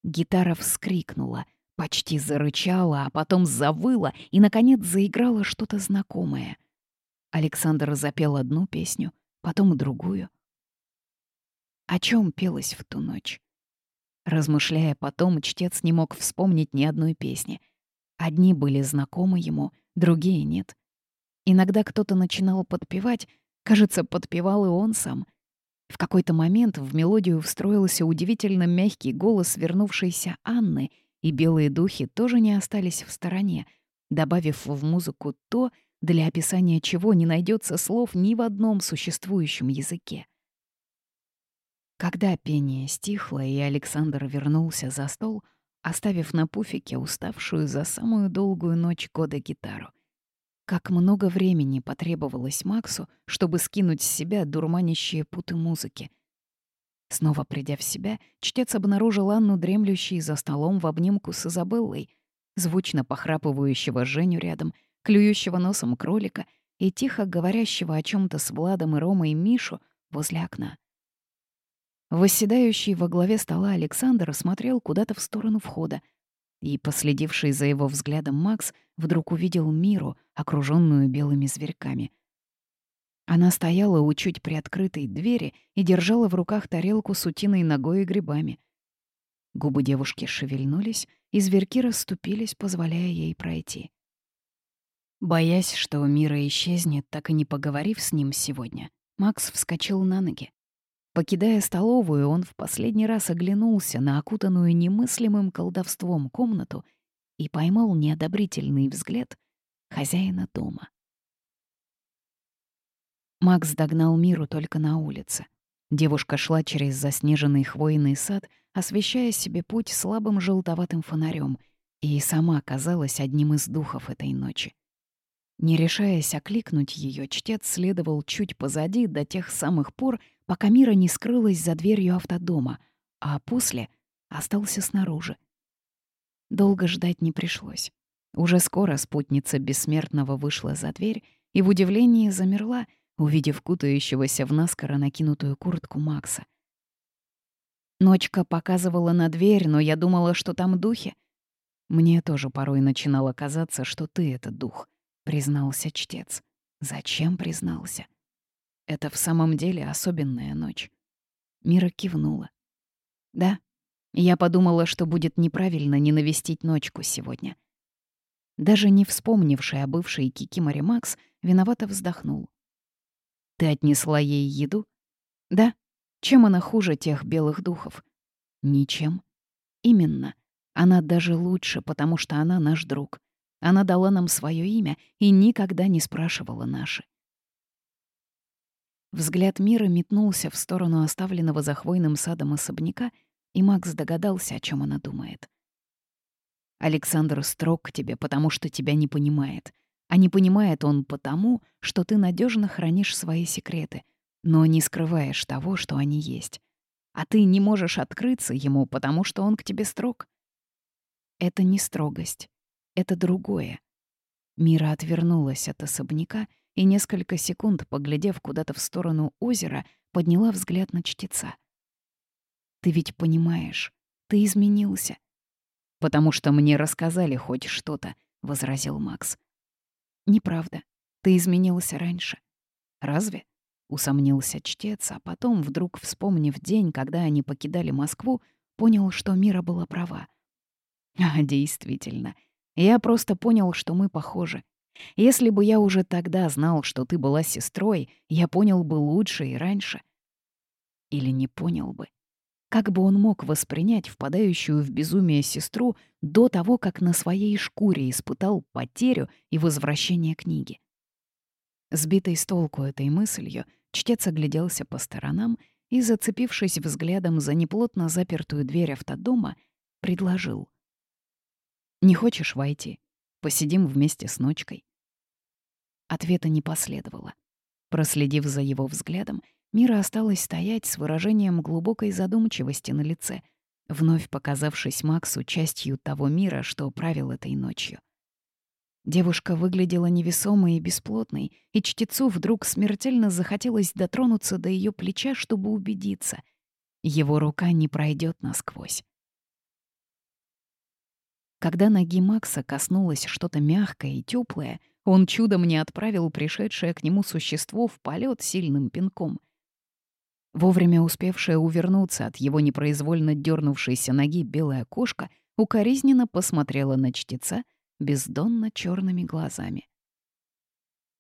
Гитара вскрикнула, почти зарычала, а потом завыла и, наконец, заиграла что-то знакомое. Александр запел одну песню, потом другую. О чем пелось в ту ночь? Размышляя потом, чтец не мог вспомнить ни одной песни. Одни были знакомы ему, другие — нет — Иногда кто-то начинал подпевать, кажется, подпевал и он сам. В какой-то момент в мелодию встроился удивительно мягкий голос вернувшейся Анны, и белые духи тоже не остались в стороне, добавив в музыку то, для описания чего не найдется слов ни в одном существующем языке. Когда пение стихло, и Александр вернулся за стол, оставив на пуфике уставшую за самую долгую ночь года гитару, как много времени потребовалось Максу, чтобы скинуть с себя дурманящие путы музыки. Снова придя в себя, чтец обнаружил Анну, дремлющей за столом в обнимку с Изабеллой, звучно похрапывающего Женю рядом, клюющего носом кролика и тихо говорящего о чем то с Владом и Ромой Мишу возле окна. Восседающий во главе стола Александр смотрел куда-то в сторону входа, и, последивший за его взглядом Макс, вдруг увидел Миру, окруженную белыми зверьками. Она стояла у чуть приоткрытой двери и держала в руках тарелку с утиной ногой и грибами. Губы девушки шевельнулись, и зверьки расступились, позволяя ей пройти. Боясь, что Мира исчезнет, так и не поговорив с ним сегодня, Макс вскочил на ноги. Покидая столовую, он в последний раз оглянулся на окутанную немыслимым колдовством комнату и поймал неодобрительный взгляд хозяина дома. Макс догнал Миру только на улице. Девушка шла через заснеженный хвойный сад, освещая себе путь слабым желтоватым фонарем, и сама казалась одним из духов этой ночи. Не решаясь окликнуть ее, чтец следовал чуть позади до тех самых пор, пока Мира не скрылась за дверью автодома, а после остался снаружи. Долго ждать не пришлось. Уже скоро спутница бессмертного вышла за дверь и в удивлении замерла, увидев кутающегося в наскоро накинутую куртку Макса. Ночка показывала на дверь, но я думала, что там духи. Мне тоже порой начинало казаться, что ты — это дух — признался чтец. Зачем признался? Это в самом деле особенная ночь. Мира кивнула. Да, я подумала, что будет неправильно не навестить ночку сегодня. Даже не вспомнивший о бывшей Кикиморе Макс виновато вздохнул. «Ты отнесла ей еду?» «Да. Чем она хуже тех белых духов?» «Ничем. Именно. Она даже лучше, потому что она наш друг. Она дала нам свое имя и никогда не спрашивала наши. Взгляд мира метнулся в сторону оставленного за хвойным садом особняка, и Макс догадался, о чем она думает. «Александр строг к тебе, потому что тебя не понимает. А не понимает он потому, что ты надежно хранишь свои секреты, но не скрываешь того, что они есть. А ты не можешь открыться ему, потому что он к тебе строг. Это не строгость это другое. Мира отвернулась от особняка и несколько секунд, поглядев куда-то в сторону озера, подняла взгляд на чтеца. «Ты ведь понимаешь, ты изменился». «Потому что мне рассказали хоть что-то», — возразил Макс. «Неправда. Ты изменился раньше». «Разве?» — усомнился чтец, а потом, вдруг вспомнив день, когда они покидали Москву, понял, что Мира была права. «А, действительно, я просто понял, что мы похожи. Если бы я уже тогда знал, что ты была сестрой, я понял бы лучше и раньше. Или не понял бы. Как бы он мог воспринять впадающую в безумие сестру до того, как на своей шкуре испытал потерю и возвращение книги? Сбитый с толку этой мыслью, чтец огляделся по сторонам и, зацепившись взглядом за неплотно запертую дверь автодома, предложил — не хочешь войти? Посидим вместе с ночкой». Ответа не последовало. Проследив за его взглядом, Мира осталась стоять с выражением глубокой задумчивости на лице, вновь показавшись Максу частью того мира, что правил этой ночью. Девушка выглядела невесомой и бесплотной, и чтецу вдруг смертельно захотелось дотронуться до ее плеча, чтобы убедиться. Его рука не пройдет насквозь. Когда ноги Макса коснулось что-то мягкое и теплое, он чудом не отправил пришедшее к нему существо в полет сильным пинком. Вовремя успевшая увернуться от его непроизвольно дернувшейся ноги белая кошка укоризненно посмотрела на чтеца бездонно черными глазами.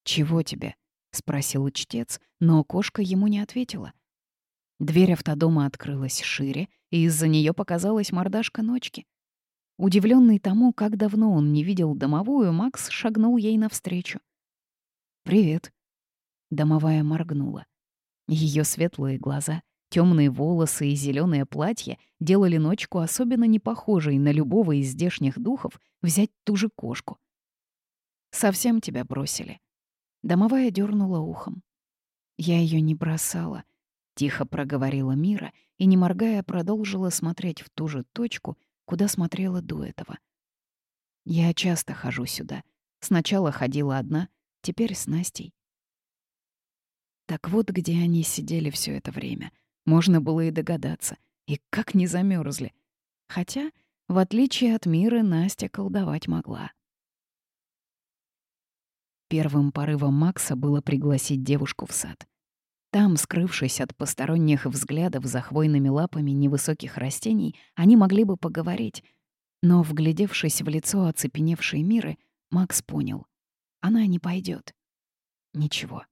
«Чего тебе?» — спросил чтец, но кошка ему не ответила. Дверь автодома открылась шире, и из-за нее показалась мордашка ночки — Удивленный тому, как давно он не видел домовую, Макс шагнул ей навстречу. «Привет». Домовая моргнула. Ее светлые глаза, темные волосы и зеленое платье делали ночку особенно не похожей на любого из здешних духов взять ту же кошку. «Совсем тебя бросили». Домовая дернула ухом. «Я ее не бросала», — тихо проговорила Мира и, не моргая, продолжила смотреть в ту же точку, куда смотрела до этого. «Я часто хожу сюда. Сначала ходила одна, теперь с Настей. Так вот, где они сидели все это время. Можно было и догадаться. И как не замерзли. Хотя, в отличие от мира, Настя колдовать могла. Первым порывом Макса было пригласить девушку в сад. Там, скрывшись от посторонних взглядов за хвойными лапами невысоких растений, они могли бы поговорить. Но, вглядевшись в лицо оцепеневшей Миры, Макс понял. Она не пойдет. Ничего.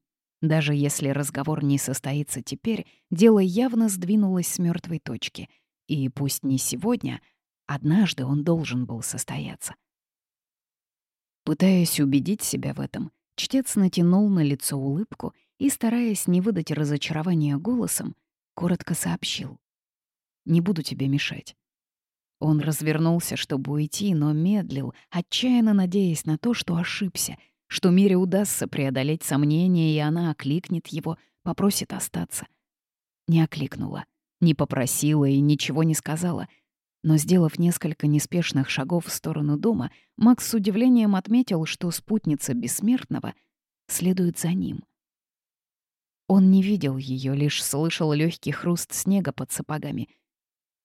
Даже если разговор не состоится теперь, дело явно сдвинулось с мертвой точки. И пусть не сегодня, однажды он должен был состояться. Пытаясь убедить себя в этом, чтец натянул на лицо улыбку и, стараясь не выдать разочарования голосом, коротко сообщил. «Не буду тебе мешать». Он развернулся, чтобы уйти, но медлил, отчаянно надеясь на то, что ошибся — что Мире удастся преодолеть сомнения, и она окликнет его, попросит остаться. Не окликнула, не попросила и ничего не сказала. Но, сделав несколько неспешных шагов в сторону дома, Макс с удивлением отметил, что спутница бессмертного следует за ним. Он не видел ее, лишь слышал легкий хруст снега под сапогами.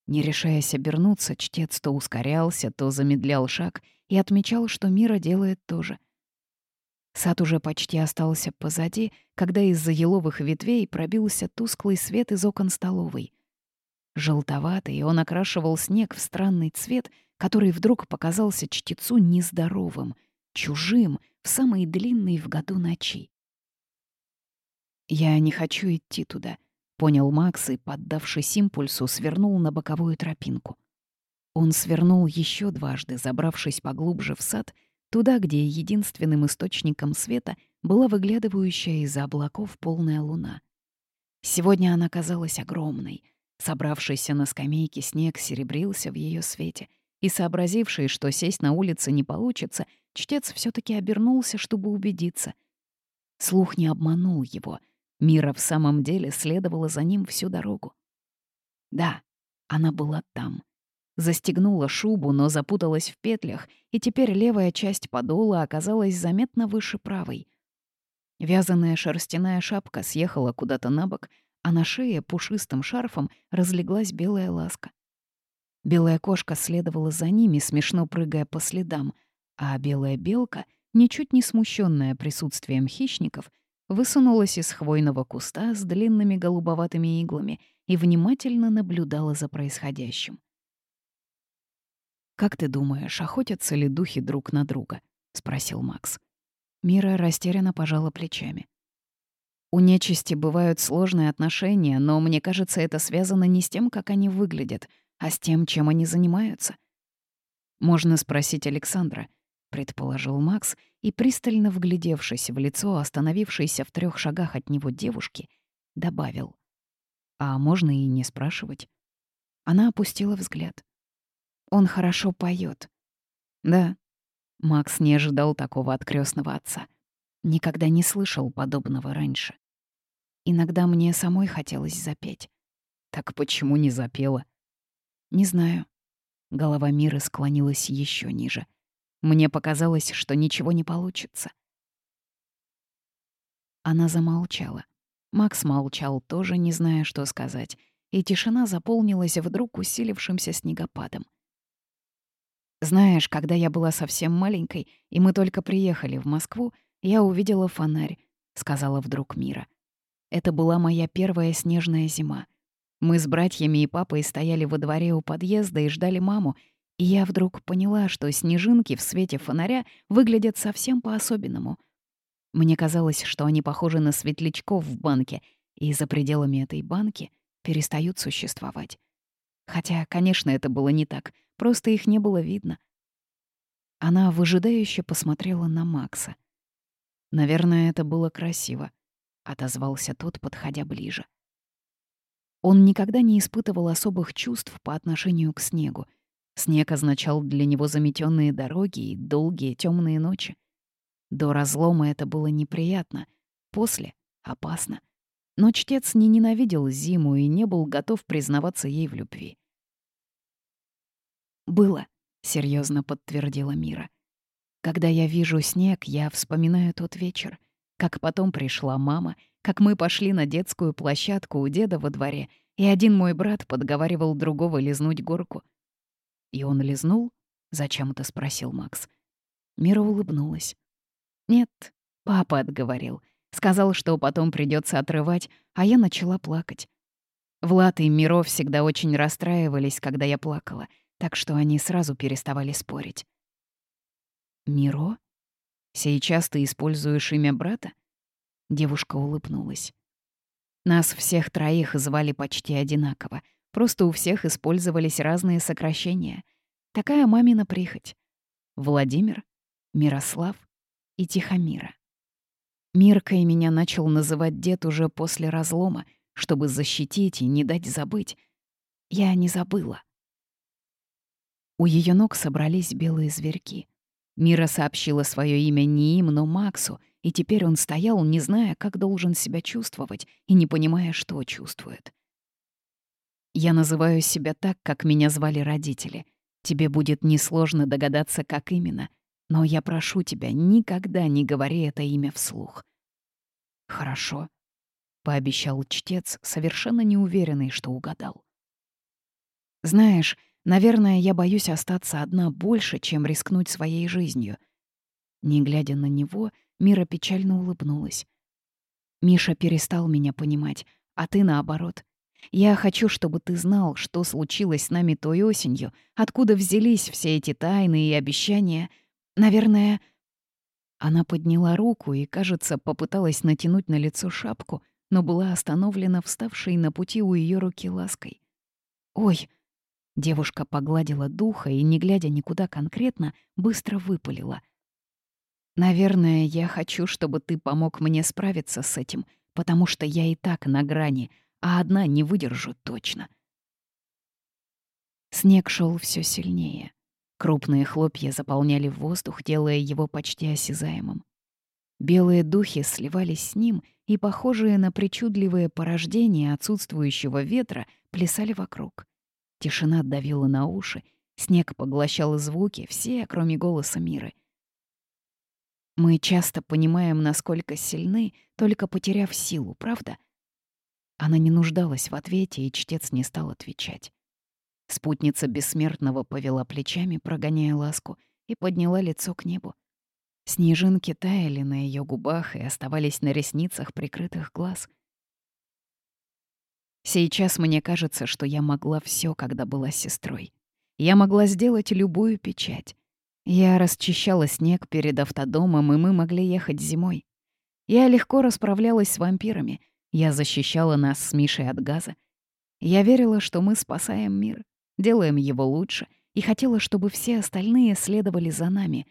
Не решаясь обернуться, чтец то ускорялся, то замедлял шаг и отмечал, что Мира делает то же — Сад уже почти остался позади, когда из-за еловых ветвей пробился тусклый свет из окон столовой. Желтоватый, он окрашивал снег в странный цвет, который вдруг показался чтецу нездоровым, чужим в самой длинной в году ночи. «Я не хочу идти туда», — понял Макс и, поддавшись импульсу, свернул на боковую тропинку. Он свернул еще дважды, забравшись поглубже в сад — Туда, где единственным источником света была выглядывающая из-за облаков полная луна. Сегодня она казалась огромной. Собравшийся на скамейке снег серебрился в ее свете, и, сообразивший, что сесть на улице не получится, чтец все таки обернулся, чтобы убедиться. Слух не обманул его. Мира в самом деле следовала за ним всю дорогу. Да, она была там, Застегнула шубу, но запуталась в петлях, и теперь левая часть подола оказалась заметно выше правой. Вязаная шерстяная шапка съехала куда-то на бок, а на шее пушистым шарфом разлеглась белая ласка. Белая кошка следовала за ними, смешно прыгая по следам, а белая белка, ничуть не смущенная присутствием хищников, высунулась из хвойного куста с длинными голубоватыми иглами и внимательно наблюдала за происходящим. «Как ты думаешь, охотятся ли духи друг на друга?» — спросил Макс. Мира растерянно пожала плечами. «У нечисти бывают сложные отношения, но мне кажется, это связано не с тем, как они выглядят, а с тем, чем они занимаются». «Можно спросить Александра», — предположил Макс, и, пристально вглядевшись в лицо остановившейся в трех шагах от него девушки, добавил. «А можно и не спрашивать». Она опустила взгляд. Он хорошо поет. Да. Макс не ожидал такого от крестного отца. Никогда не слышал подобного раньше. Иногда мне самой хотелось запеть. Так почему не запела? Не знаю. Голова Миры склонилась еще ниже. Мне показалось, что ничего не получится. Она замолчала. Макс молчал, тоже не зная, что сказать, и тишина заполнилась вдруг усилившимся снегопадом. Знаешь, когда я была совсем маленькой, и мы только приехали в Москву, я увидела фонарь, — сказала вдруг Мира. Это была моя первая снежная зима. Мы с братьями и папой стояли во дворе у подъезда и ждали маму, я вдруг поняла, что снежинки в свете фонаря выглядят совсем по-особенному. Мне казалось, что они похожи на светлячков в банке, и за пределами этой банки перестают существовать. Хотя, конечно, это было не так, просто их не было видно. Она выжидающе посмотрела на Макса. Наверное, это было красиво, отозвался тот, подходя ближе. Он никогда не испытывал особых чувств по отношению к снегу. Снег означал для него заметенные дороги и долгие темные ночи. До разлома это было неприятно, после — опасно. Но чтец не ненавидел зиму и не был готов признаваться ей в любви. «Было», — серьезно подтвердила Мира. «Когда я вижу снег, я вспоминаю тот вечер, как потом пришла мама, как мы пошли на детскую площадку у деда во дворе, и один мой брат подговаривал другого лизнуть горку. «И он лизнул?» — зачем-то спросил Макс. Мира улыбнулась. «Нет, папа отговорил. Сказал, что потом придется отрывать, а я начала плакать. Влад и Миро всегда очень расстраивались, когда я плакала, так что они сразу переставали спорить. «Миро? Сейчас ты используешь имя брата?» Девушка улыбнулась. Нас всех троих звали почти одинаково, просто у всех использовались разные сокращения. Такая мамина прихоть. Владимир, Мирослав и Тихомира. Миркой меня начал называть дед уже после разлома, чтобы защитить и не дать забыть. Я не забыла. У ее ног собрались белые зверьки. Мира сообщила свое имя не им, но Максу, и теперь он стоял, не зная, как должен себя чувствовать, и не понимая, что чувствует. «Я называю себя так, как меня звали родители. Тебе будет несложно догадаться, как именно — но я прошу тебя, никогда не говори это имя вслух». «Хорошо», — пообещал чтец, совершенно неуверенный, что угадал. «Знаешь, наверное, я боюсь остаться одна больше, чем рискнуть своей жизнью». Не глядя на него, Мира печально улыбнулась. «Миша перестал меня понимать, а ты наоборот. Я хочу, чтобы ты знал, что случилось с нами той осенью, откуда взялись все эти тайны и обещания — Наверное...» Она подняла руку и, кажется, попыталась натянуть на лицо шапку, но была остановлена вставшей на пути у ее руки лаской. «Ой!» Девушка погладила духа и, не глядя никуда конкретно, быстро выпалила. «Наверное, я хочу, чтобы ты помог мне справиться с этим, потому что я и так на грани, а одна не выдержу точно». Снег шел все сильнее. Крупные хлопья заполняли воздух, делая его почти осязаемым. Белые духи сливались с ним, и, похожие на причудливые порождения отсутствующего ветра, плясали вокруг. Тишина давила на уши, снег поглощал звуки, все, кроме голоса Миры. Мы часто понимаем, насколько сильны, только потеряв силу, правда? Она не нуждалась в ответе, и чтец не стал отвечать. Спутница бессмертного повела плечами, прогоняя ласку, и подняла лицо к небу. Снежинки таяли на ее губах и оставались на ресницах прикрытых глаз. Сейчас мне кажется, что я могла все, когда была сестрой. Я могла сделать любую печать. Я расчищала снег перед автодомом, и мы могли ехать зимой. Я легко расправлялась с вампирами. Я защищала нас с Мишей от газа. Я верила, что мы спасаем мир делаем его лучше, и хотела, чтобы все остальные следовали за нами.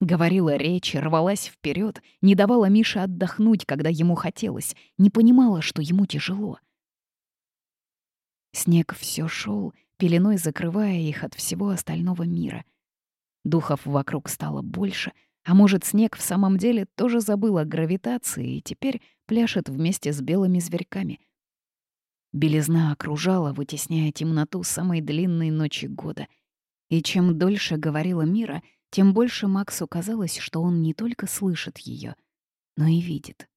Говорила речи, рвалась вперед, не давала Мише отдохнуть, когда ему хотелось, не понимала, что ему тяжело. Снег все шел, пеленой закрывая их от всего остального мира. Духов вокруг стало больше, а может, снег в самом деле тоже забыл о гравитации и теперь пляшет вместе с белыми зверьками — Белизна окружала, вытесняя темноту самой длинной ночи года. И чем дольше говорила Мира, тем больше Максу казалось, что он не только слышит ее, но и видит.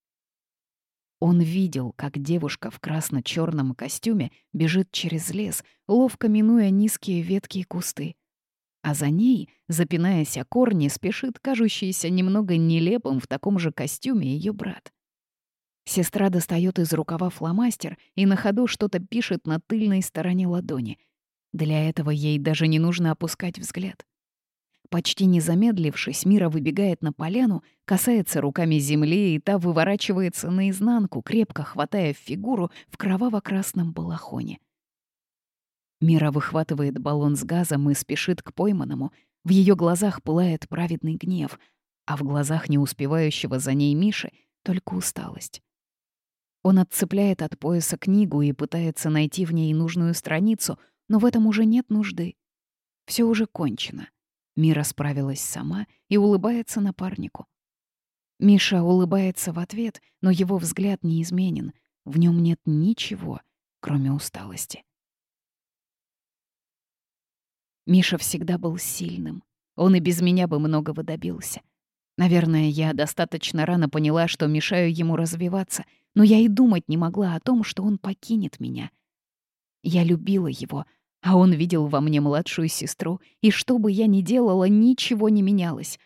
Он видел, как девушка в красно черном костюме бежит через лес, ловко минуя низкие ветки и кусты. А за ней, запинаясь о корни, спешит кажущийся немного нелепым в таком же костюме ее брат. Сестра достает из рукава фломастер и на ходу что-то пишет на тыльной стороне ладони. Для этого ей даже не нужно опускать взгляд. Почти не замедлившись, Мира выбегает на поляну, касается руками земли, и та выворачивается наизнанку, крепко хватая фигуру в кроваво-красном балахоне. Мира выхватывает баллон с газом и спешит к пойманному. В ее глазах пылает праведный гнев. а в глазах не успевающего за ней Миши только усталость. Он отцепляет от пояса книгу и пытается найти в ней нужную страницу, но в этом уже нет нужды. Все уже кончено. Мира справилась сама и улыбается напарнику. Миша улыбается в ответ, но его взгляд не изменен. В нем нет ничего, кроме усталости. Миша всегда был сильным. Он и без меня бы многого добился. Наверное, я достаточно рано поняла, что мешаю ему развиваться, но я и думать не могла о том, что он покинет меня. Я любила его, а он видел во мне младшую сестру, и что бы я ни делала, ничего не менялось.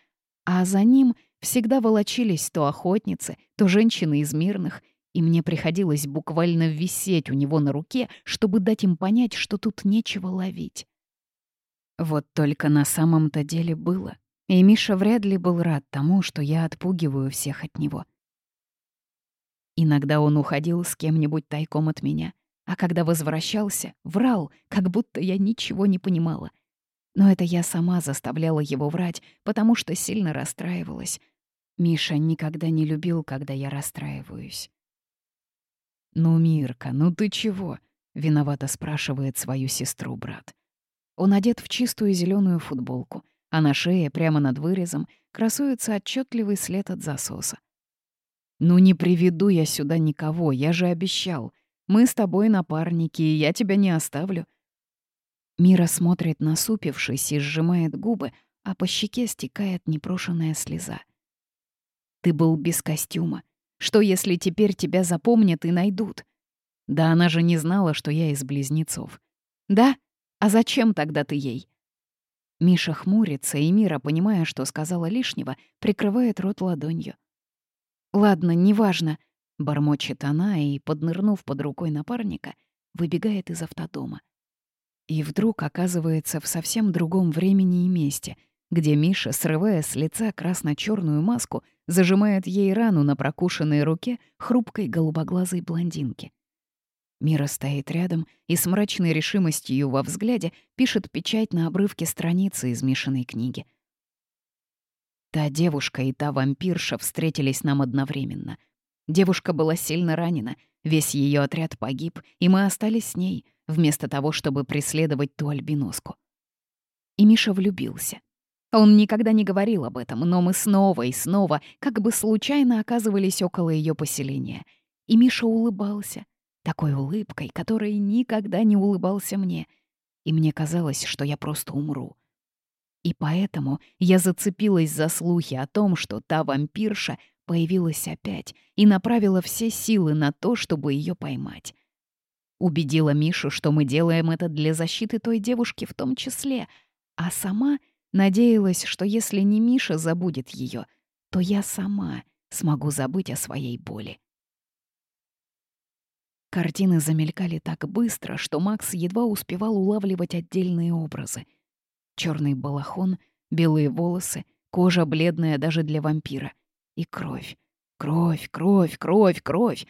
А за ним всегда волочились то охотницы, то женщины из мирных, и мне приходилось буквально висеть у него на руке, чтобы дать им понять, что тут нечего ловить. Вот только на самом-то деле было. И Миша вряд ли был рад тому, что я отпугиваю всех от него. Иногда он уходил с кем-нибудь тайком от меня, а когда возвращался, врал, как будто я ничего не понимала. Но это я сама заставляла его врать, потому что сильно расстраивалась. Миша никогда не любил, когда я расстраиваюсь. «Ну, Мирка, ну ты чего?» — виновато спрашивает свою сестру брат. Он одет в чистую зеленую футболку, а на шее, прямо над вырезом, красуется отчетливый след от засоса. «Ну не приведу я сюда никого, я же обещал. Мы с тобой напарники, и я тебя не оставлю». Мира смотрит насупившись и сжимает губы, а по щеке стекает непрошенная слеза. «Ты был без костюма. Что, если теперь тебя запомнят и найдут?» Да она же не знала, что я из близнецов. «Да? А зачем тогда ты ей?» Миша хмурится, и Мира, понимая, что сказала лишнего, прикрывает рот ладонью. «Ладно, неважно», — бормочет она и, поднырнув под рукой напарника, выбегает из автодома. И вдруг оказывается в совсем другом времени и месте, где Миша, срывая с лица красно черную маску, зажимает ей рану на прокушенной руке хрупкой голубоглазой блондинки. Мира стоит рядом и с мрачной решимостью во взгляде пишет печать на обрывке страницы из Мишиной книги. Та девушка и та вампирша встретились нам одновременно. Девушка была сильно ранена, весь ее отряд погиб, и мы остались с ней, вместо того, чтобы преследовать ту альбиноску. И Миша влюбился. Он никогда не говорил об этом, но мы снова и снова как бы случайно оказывались около ее поселения. И Миша улыбался, такой улыбкой, которой никогда не улыбался мне, и мне казалось, что я просто умру. И поэтому я зацепилась за слухи о том, что та вампирша появилась опять и направила все силы на то, чтобы ее поймать. Убедила Мишу, что мы делаем это для защиты той девушки в том числе, а сама надеялась, что если не Миша забудет ее, то я сама смогу забыть о своей боли. Картины замелькали так быстро, что Макс едва успевал улавливать отдельные образы. Черный балахон, белые волосы, кожа бледная даже для вампира. И кровь. Кровь, кровь, кровь, кровь.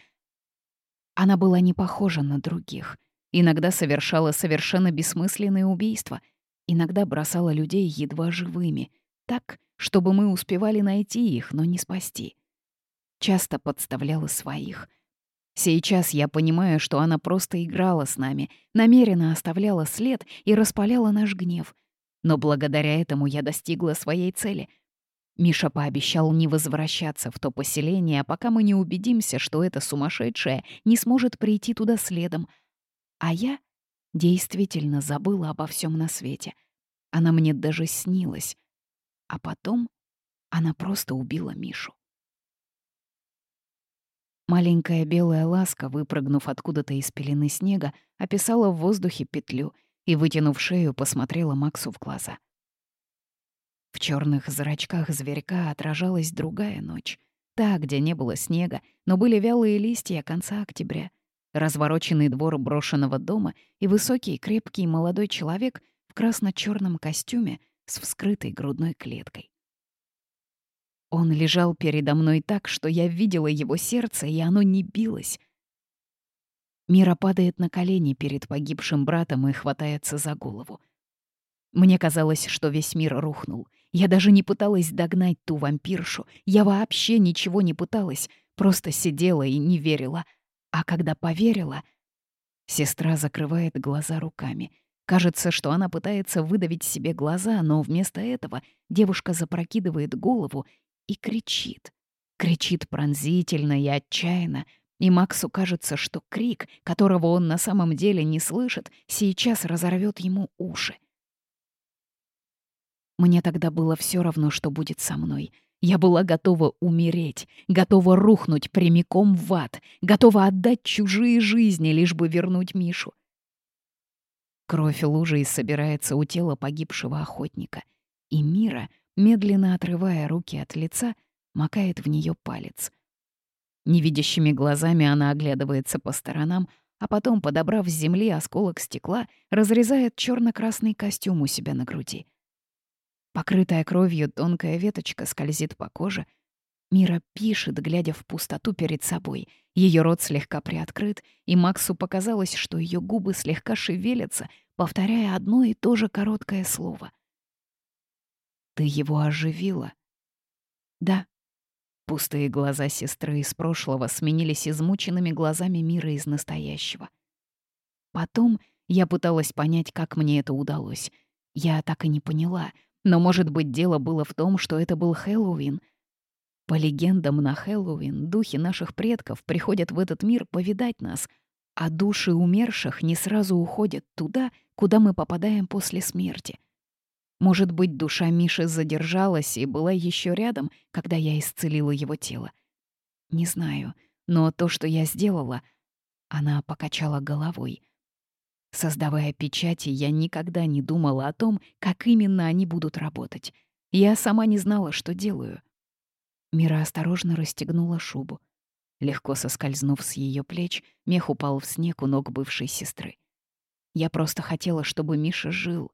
Она была не похожа на других. Иногда совершала совершенно бессмысленные убийства. Иногда бросала людей едва живыми. Так, чтобы мы успевали найти их, но не спасти. Часто подставляла своих — Сейчас я понимаю, что она просто играла с нами, намеренно оставляла след и распаляла наш гнев. Но благодаря этому я достигла своей цели. Миша пообещал не возвращаться в то поселение, пока мы не убедимся, что эта сумасшедшая не сможет прийти туда следом. А я действительно забыла обо всем на свете. Она мне даже снилась. А потом она просто убила Мишу. Маленькая белая ласка, выпрыгнув откуда-то из пелены снега, описала в воздухе петлю и, вытянув шею, посмотрела Максу в глаза. В черных зрачках зверька отражалась другая ночь. Та, где не было снега, но были вялые листья конца октября. Развороченный двор брошенного дома и высокий, крепкий молодой человек в красно черном костюме с вскрытой грудной клеткой. Он лежал передо мной так, что я видела его сердце, и оно не билось. Мира падает на колени перед погибшим братом и хватается за голову. Мне казалось, что весь мир рухнул. Я даже не пыталась догнать ту вампиршу. Я вообще ничего не пыталась, просто сидела и не верила. А когда поверила... Сестра закрывает глаза руками. Кажется, что она пытается выдавить себе глаза, но вместо этого девушка запрокидывает голову и кричит. Кричит пронзительно и отчаянно, и Максу кажется, что крик, которого он на самом деле не слышит, сейчас разорвет ему уши. Мне тогда было все равно, что будет со мной. Я была готова умереть, готова рухнуть прямиком в ад, готова отдать чужие жизни, лишь бы вернуть Мишу. Кровь лужей собирается у тела погибшего охотника, и Мира, медленно отрывая руки от лица, макает в нее палец. Невидящими глазами она оглядывается по сторонам, а потом, подобрав с земли осколок стекла, разрезает черно красный костюм у себя на груди. Покрытая кровью тонкая веточка скользит по коже. Мира пишет, глядя в пустоту перед собой. Ее рот слегка приоткрыт, и Максу показалось, что ее губы слегка шевелятся, повторяя одно и то же короткое слово. «Ты его оживила?» «Да». Пустые глаза сестры из прошлого сменились измученными глазами мира из настоящего. Потом я пыталась понять, как мне это удалось. Я так и не поняла — но, может быть, дело было в том, что это был Хэллоуин. По легендам, на Хэллоуин духи наших предков приходят в этот мир повидать нас, а души умерших не сразу уходят туда, куда мы попадаем после смерти. Может быть, душа Миши задержалась и была еще рядом, когда я исцелила его тело. Не знаю, но то, что я сделала... Она покачала головой — Создавая печати, я никогда не думала о том, как именно они будут работать. Я сама не знала, что делаю. Мира осторожно расстегнула шубу. Легко соскользнув с ее плеч, мех упал в снег у ног бывшей сестры. Я просто хотела, чтобы Миша жил.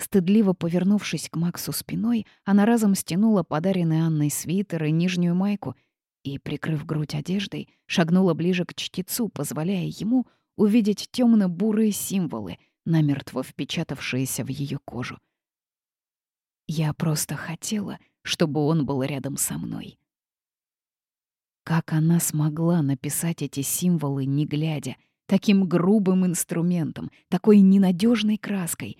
Стыдливо повернувшись к Максу спиной, она разом стянула подаренный Анной свитер и нижнюю майку и, прикрыв грудь одеждой, шагнула ближе к чтецу, позволяя ему — увидеть темно-бурые символы, намертво впечатавшиеся в ее кожу. Я просто хотела, чтобы он был рядом со мной. Как она смогла написать эти символы, не глядя, таким грубым инструментом, такой ненадежной краской?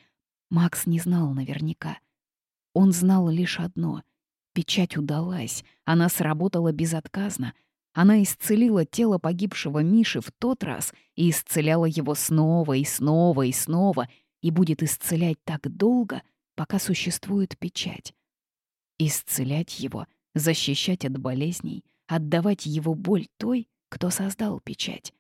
Макс не знал наверняка. Он знал лишь одно — печать удалась, она сработала безотказно — она исцелила тело погибшего Миши в тот раз и исцеляла его снова и снова и снова, и будет исцелять так долго, пока существует печать. Исцелять его, защищать от болезней, отдавать его боль той, кто создал печать.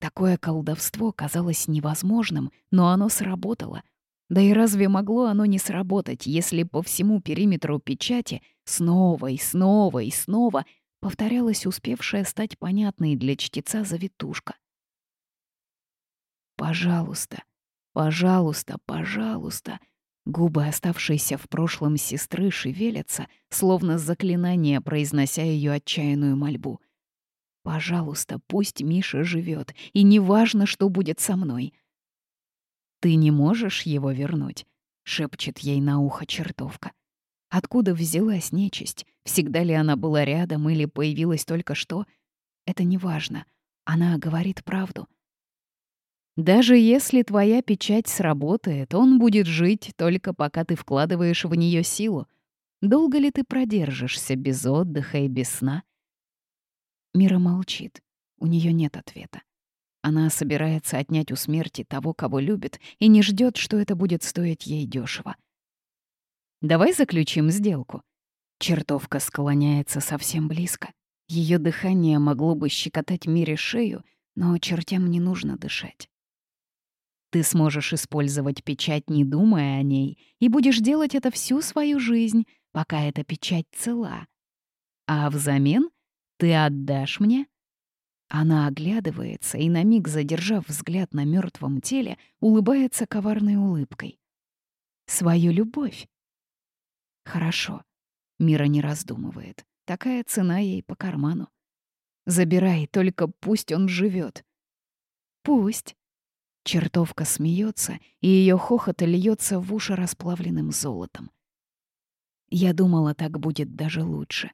Такое колдовство казалось невозможным, но оно сработало. Да и разве могло оно не сработать, если по всему периметру печати снова и снова и снова повторялась успевшая стать понятной для чтеца завитушка. «Пожалуйста, пожалуйста, пожалуйста!» Губы, оставшиеся в прошлом сестры, шевелятся, словно заклинание, произнося ее отчаянную мольбу. «Пожалуйста, пусть Миша живет, и неважно, что будет со мной». «Ты не можешь его вернуть?» — шепчет ей на ухо чертовка. Откуда взялась нечисть? Всегда ли она была рядом или появилась только что? Это не важно. Она говорит правду. Даже если твоя печать сработает, он будет жить только пока ты вкладываешь в нее силу. Долго ли ты продержишься без отдыха и без сна? Мира молчит. У нее нет ответа. Она собирается отнять у смерти того, кого любит, и не ждет, что это будет стоить ей дешево. Давай заключим сделку». Чертовка склоняется совсем близко. Ее дыхание могло бы щекотать Мире шею, но чертям не нужно дышать. Ты сможешь использовать печать, не думая о ней, и будешь делать это всю свою жизнь, пока эта печать цела. А взамен ты отдашь мне она оглядывается и, на миг задержав взгляд на мертвом теле, улыбается коварной улыбкой. «Свою любовь. Хорошо. Мира не раздумывает. Такая цена ей по карману. Забирай, только пусть он живет. Пусть. Чертовка смеется, и ее хохот льется в уши расплавленным золотом. Я думала, так будет даже лучше.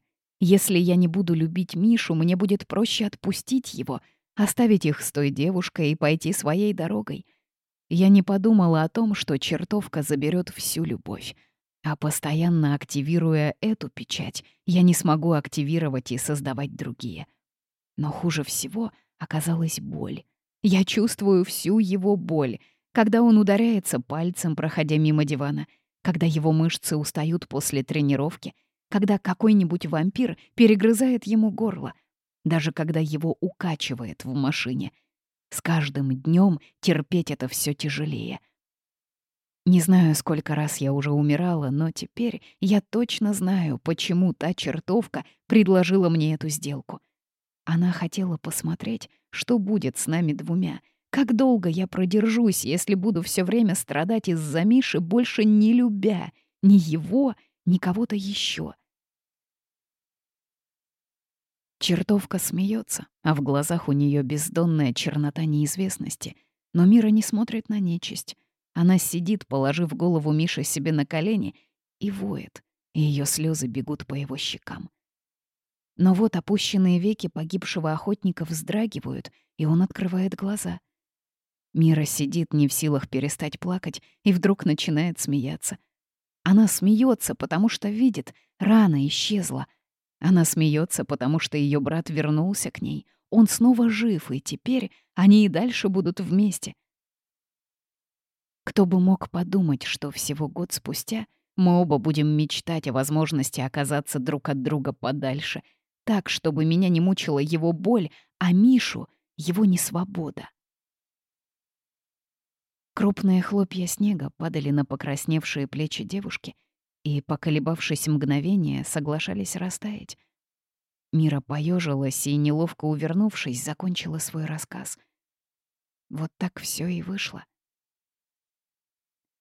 Если я не буду любить Мишу, мне будет проще отпустить его, оставить их с той девушкой и пойти своей дорогой. Я не подумала о том, что чертовка заберет всю любовь. А постоянно активируя эту печать, я не смогу активировать и создавать другие. Но хуже всего оказалась боль. Я чувствую всю его боль, когда он ударяется пальцем, проходя мимо дивана, когда его мышцы устают после тренировки, когда какой-нибудь вампир перегрызает ему горло, даже когда его укачивает в машине. С каждым днем терпеть это все тяжелее. Не знаю, сколько раз я уже умирала, но теперь я точно знаю, почему та чертовка предложила мне эту сделку. Она хотела посмотреть, что будет с нами двумя? Как долго я продержусь, если буду все время страдать из-за Миши, больше не любя ни его, ни кого-то еще? Чертовка смеется, а в глазах у нее бездонная чернота неизвестности. Но Мира не смотрит на нечисть. Она сидит, положив голову Миши себе на колени, и воет, и ее слезы бегут по его щекам. Но вот опущенные веки погибшего охотника вздрагивают, и он открывает глаза. Мира сидит не в силах перестать плакать и вдруг начинает смеяться. Она смеется, потому что видит, рана исчезла. Она смеется, потому что ее брат вернулся к ней. Он снова жив, и теперь они и дальше будут вместе. Кто бы мог подумать, что всего год спустя мы оба будем мечтать о возможности оказаться друг от друга подальше — так, чтобы меня не мучила его боль, а Мишу — его несвобода. Крупные хлопья снега падали на покрасневшие плечи девушки и, поколебавшись мгновение, соглашались растаять. Мира поежилась и, неловко увернувшись, закончила свой рассказ. Вот так все и вышло.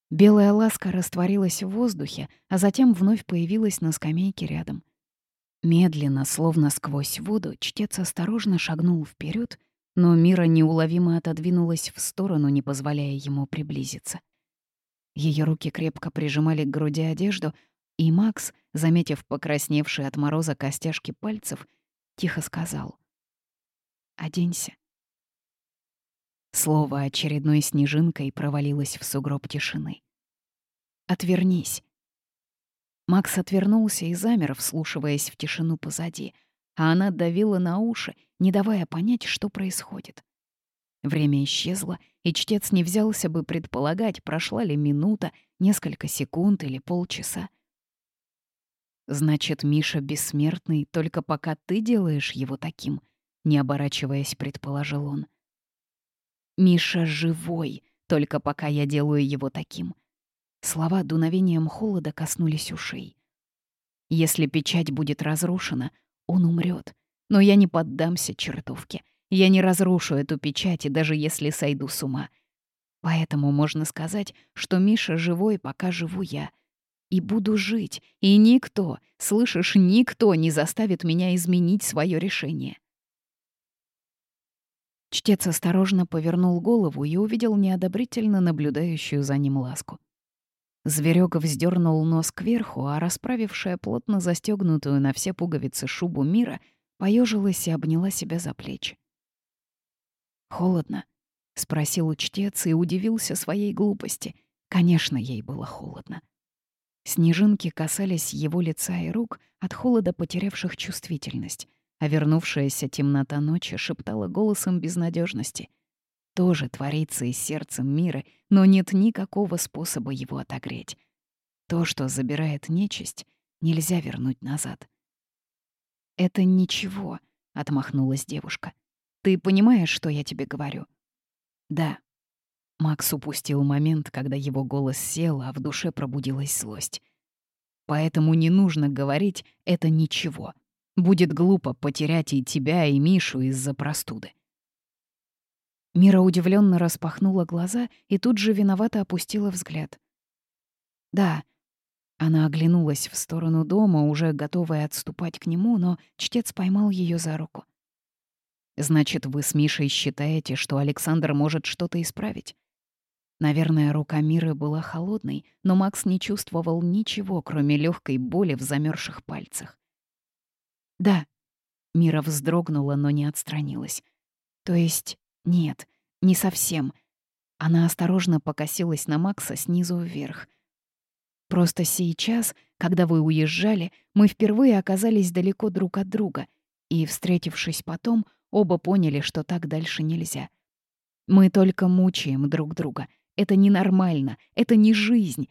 Белая ласка растворилась в воздухе, а затем вновь появилась на скамейке рядом — Медленно, словно сквозь воду, чтец осторожно шагнул вперед, но Мира неуловимо отодвинулась в сторону, не позволяя ему приблизиться. Ее руки крепко прижимали к груди одежду, и Макс, заметив покрасневшие от мороза костяшки пальцев, тихо сказал «Оденься». Слово очередной снежинкой провалилось в сугроб тишины. «Отвернись», Макс отвернулся и замер, вслушиваясь в тишину позади, а она давила на уши, не давая понять, что происходит. Время исчезло, и чтец не взялся бы предполагать, прошла ли минута, несколько секунд или полчаса. «Значит, Миша бессмертный, только пока ты делаешь его таким», — не оборачиваясь, предположил он. «Миша живой, только пока я делаю его таким. Слова дуновением холода коснулись ушей. Если печать будет разрушена, он умрет. Но я не поддамся чертовке. Я не разрушу эту печать, и даже если сойду с ума. Поэтому можно сказать, что Миша живой, пока живу я. И буду жить, и никто, слышишь, никто не заставит меня изменить свое решение. Чтец осторожно повернул голову и увидел неодобрительно наблюдающую за ним ласку. Зверёк вздернул нос кверху, а расправившая плотно застегнутую на все пуговицы шубу мира поежилась и обняла себя за плечи. «Холодно?» — спросил учтец и удивился своей глупости. Конечно, ей было холодно. Снежинки касались его лица и рук, от холода потерявших чувствительность, а вернувшаяся темнота ночи шептала голосом безнадежности — тоже творится из сердца мира, но нет никакого способа его отогреть. То, что забирает нечисть, нельзя вернуть назад. «Это ничего», — отмахнулась девушка. «Ты понимаешь, что я тебе говорю?» «Да». Макс упустил момент, когда его голос сел, а в душе пробудилась злость. «Поэтому не нужно говорить «это ничего». Будет глупо потерять и тебя, и Мишу из-за простуды. Мира удивленно распахнула глаза и тут же виновато опустила взгляд. «Да». Она оглянулась в сторону дома, уже готовая отступать к нему, но чтец поймал ее за руку. Значит, вы с Мишей считаете, что Александр может что-то исправить? Наверное, рука Миры была холодной, но Макс не чувствовал ничего, кроме легкой боли в замерзших пальцах. «Да». Мира вздрогнула, но не отстранилась. «То есть нет, не совсем». Она осторожно покосилась на Макса снизу вверх. «Просто сейчас, когда вы уезжали, мы впервые оказались далеко друг от друга, и, встретившись потом, оба поняли, что так дальше нельзя. Мы только мучаем друг друга — это ненормально, это не жизнь.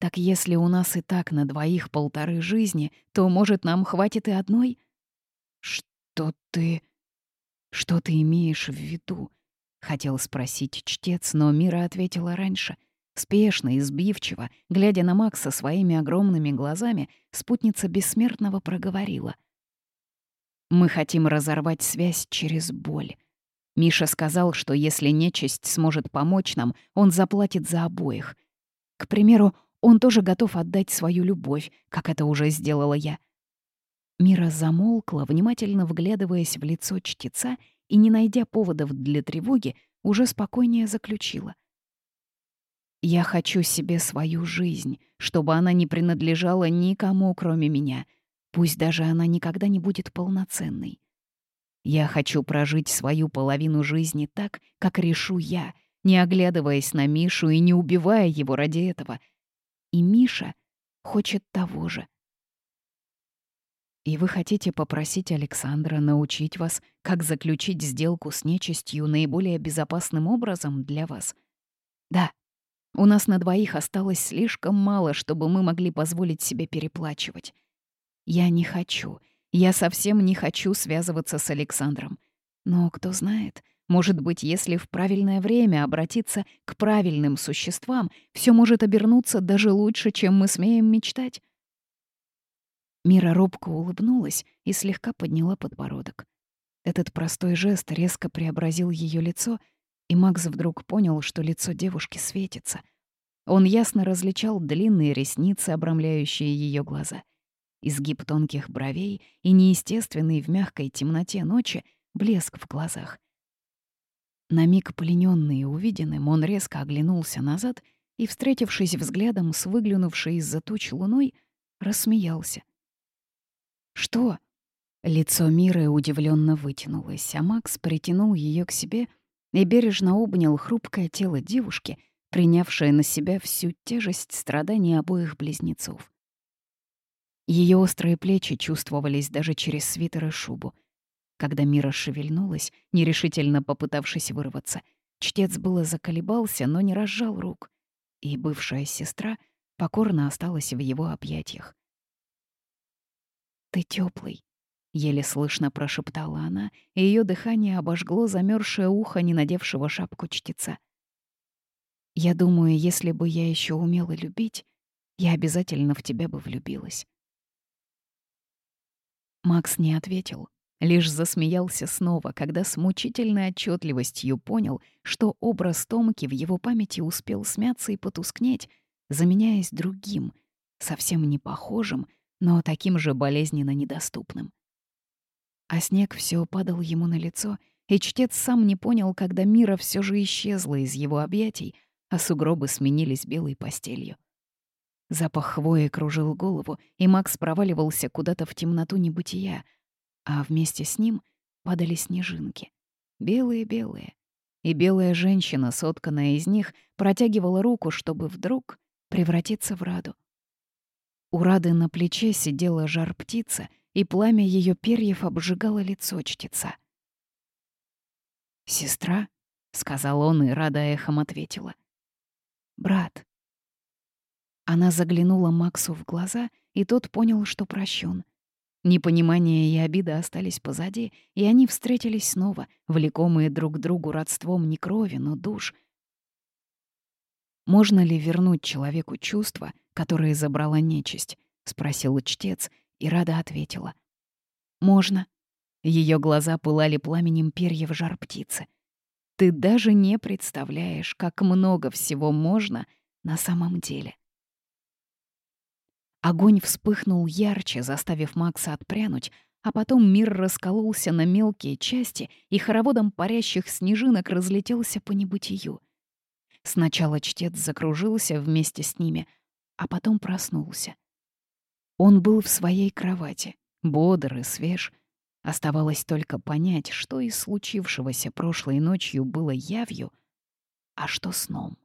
Так если у нас и так на двоих полторы жизни, то, может, нам хватит и одной? Что ты... Что ты имеешь в виду? Хотел спросить чтец, но Мира ответила раньше. Спешно и сбивчиво, глядя на Макса своими огромными глазами, спутница бессмертного проговорила. «Мы хотим разорвать связь через боль. Миша сказал, что если нечисть сможет помочь нам, он заплатит за обоих. К примеру, он тоже готов отдать свою любовь, как это уже сделала я. Мира замолкла, внимательно вглядываясь в лицо чтеца и, не найдя поводов для тревоги, уже спокойнее заключила. «Я хочу себе свою жизнь, чтобы она не принадлежала никому, кроме меня, пусть даже она никогда не будет полноценной. Я хочу прожить свою половину жизни так, как решу я, не оглядываясь на Мишу и не убивая его ради этого. И Миша хочет того же. И вы хотите попросить Александра научить вас, как заключить сделку с нечистью наиболее безопасным образом для вас? Да. У нас на двоих осталось слишком мало, чтобы мы могли позволить себе переплачивать. Я не хочу — я совсем не хочу связываться с Александром. Но кто знает, может быть, если в правильное время обратиться к правильным существам, все может обернуться даже лучше, чем мы смеем мечтать. Мира робко улыбнулась и слегка подняла подбородок. Этот простой жест резко преобразил ее лицо, и Макс вдруг понял, что лицо девушки светится. Он ясно различал длинные ресницы, обрамляющие ее глаза — изгиб тонких бровей и неестественный в мягкой темноте ночи блеск в глазах. На миг пленённый увиденным, он резко оглянулся назад и, встретившись взглядом с выглянувшей из-за туч луной, рассмеялся. «Что?» Лицо Миры удивленно вытянулось, а Макс притянул ее к себе и бережно обнял хрупкое тело девушки, принявшее на себя всю тяжесть страданий обоих близнецов. Ее острые плечи чувствовались даже через свитер и шубу. Когда Мира шевельнулась, нерешительно попытавшись вырваться, чтец было заколебался, но не разжал рук, и бывшая сестра покорно осталась в его объятиях. «Ты теплый, еле слышно прошептала она, и ее дыхание обожгло замерзшее ухо, не надевшего шапку чтеца. «Я думаю, если бы я еще умела любить, я обязательно в тебя бы влюбилась». Макс не ответил, лишь засмеялся снова, когда с мучительной отчетливостью понял, что образ Томки в его памяти успел смяться и потускнеть, заменяясь другим, совсем не похожим, но таким же болезненно недоступным. А снег все падал ему на лицо, и чтец сам не понял, когда мира все же исчезла из его объятий, а сугробы сменились белой постелью. Запах хвои кружил голову, и Макс проваливался куда-то в темноту небытия, а вместе с ним падали снежинки. Белые-белые. И белая женщина, сотканная из них, протягивала руку, чтобы вдруг превратиться в Раду. У Рады на плече сидела жар-птица, и пламя ее перьев обжигало лицо чтеца. «Сестра?» — сказал он, и Рада эхом ответила. «Брат», она заглянула Максу в глаза, и тот понял, что прощен. Непонимание и обида остались позади, и они встретились снова, влекомые друг к другу родством не крови, но душ. «Можно ли вернуть человеку чувства, которые забрала нечисть?» — спросил чтец, и Рада ответила. «Можно». Ее глаза пылали пламенем перьев жар птицы. «Ты даже не представляешь, как много всего можно на самом деле». Огонь вспыхнул ярче, заставив Макса отпрянуть, А потом мир раскололся на мелкие части, и хороводом парящих снежинок разлетелся по небытию. Сначала чтец закружился вместе с ними, а потом проснулся. Он был в своей кровати, бодр и свеж. Оставалось только понять, что из случившегося прошлой ночью было явью, а что сном.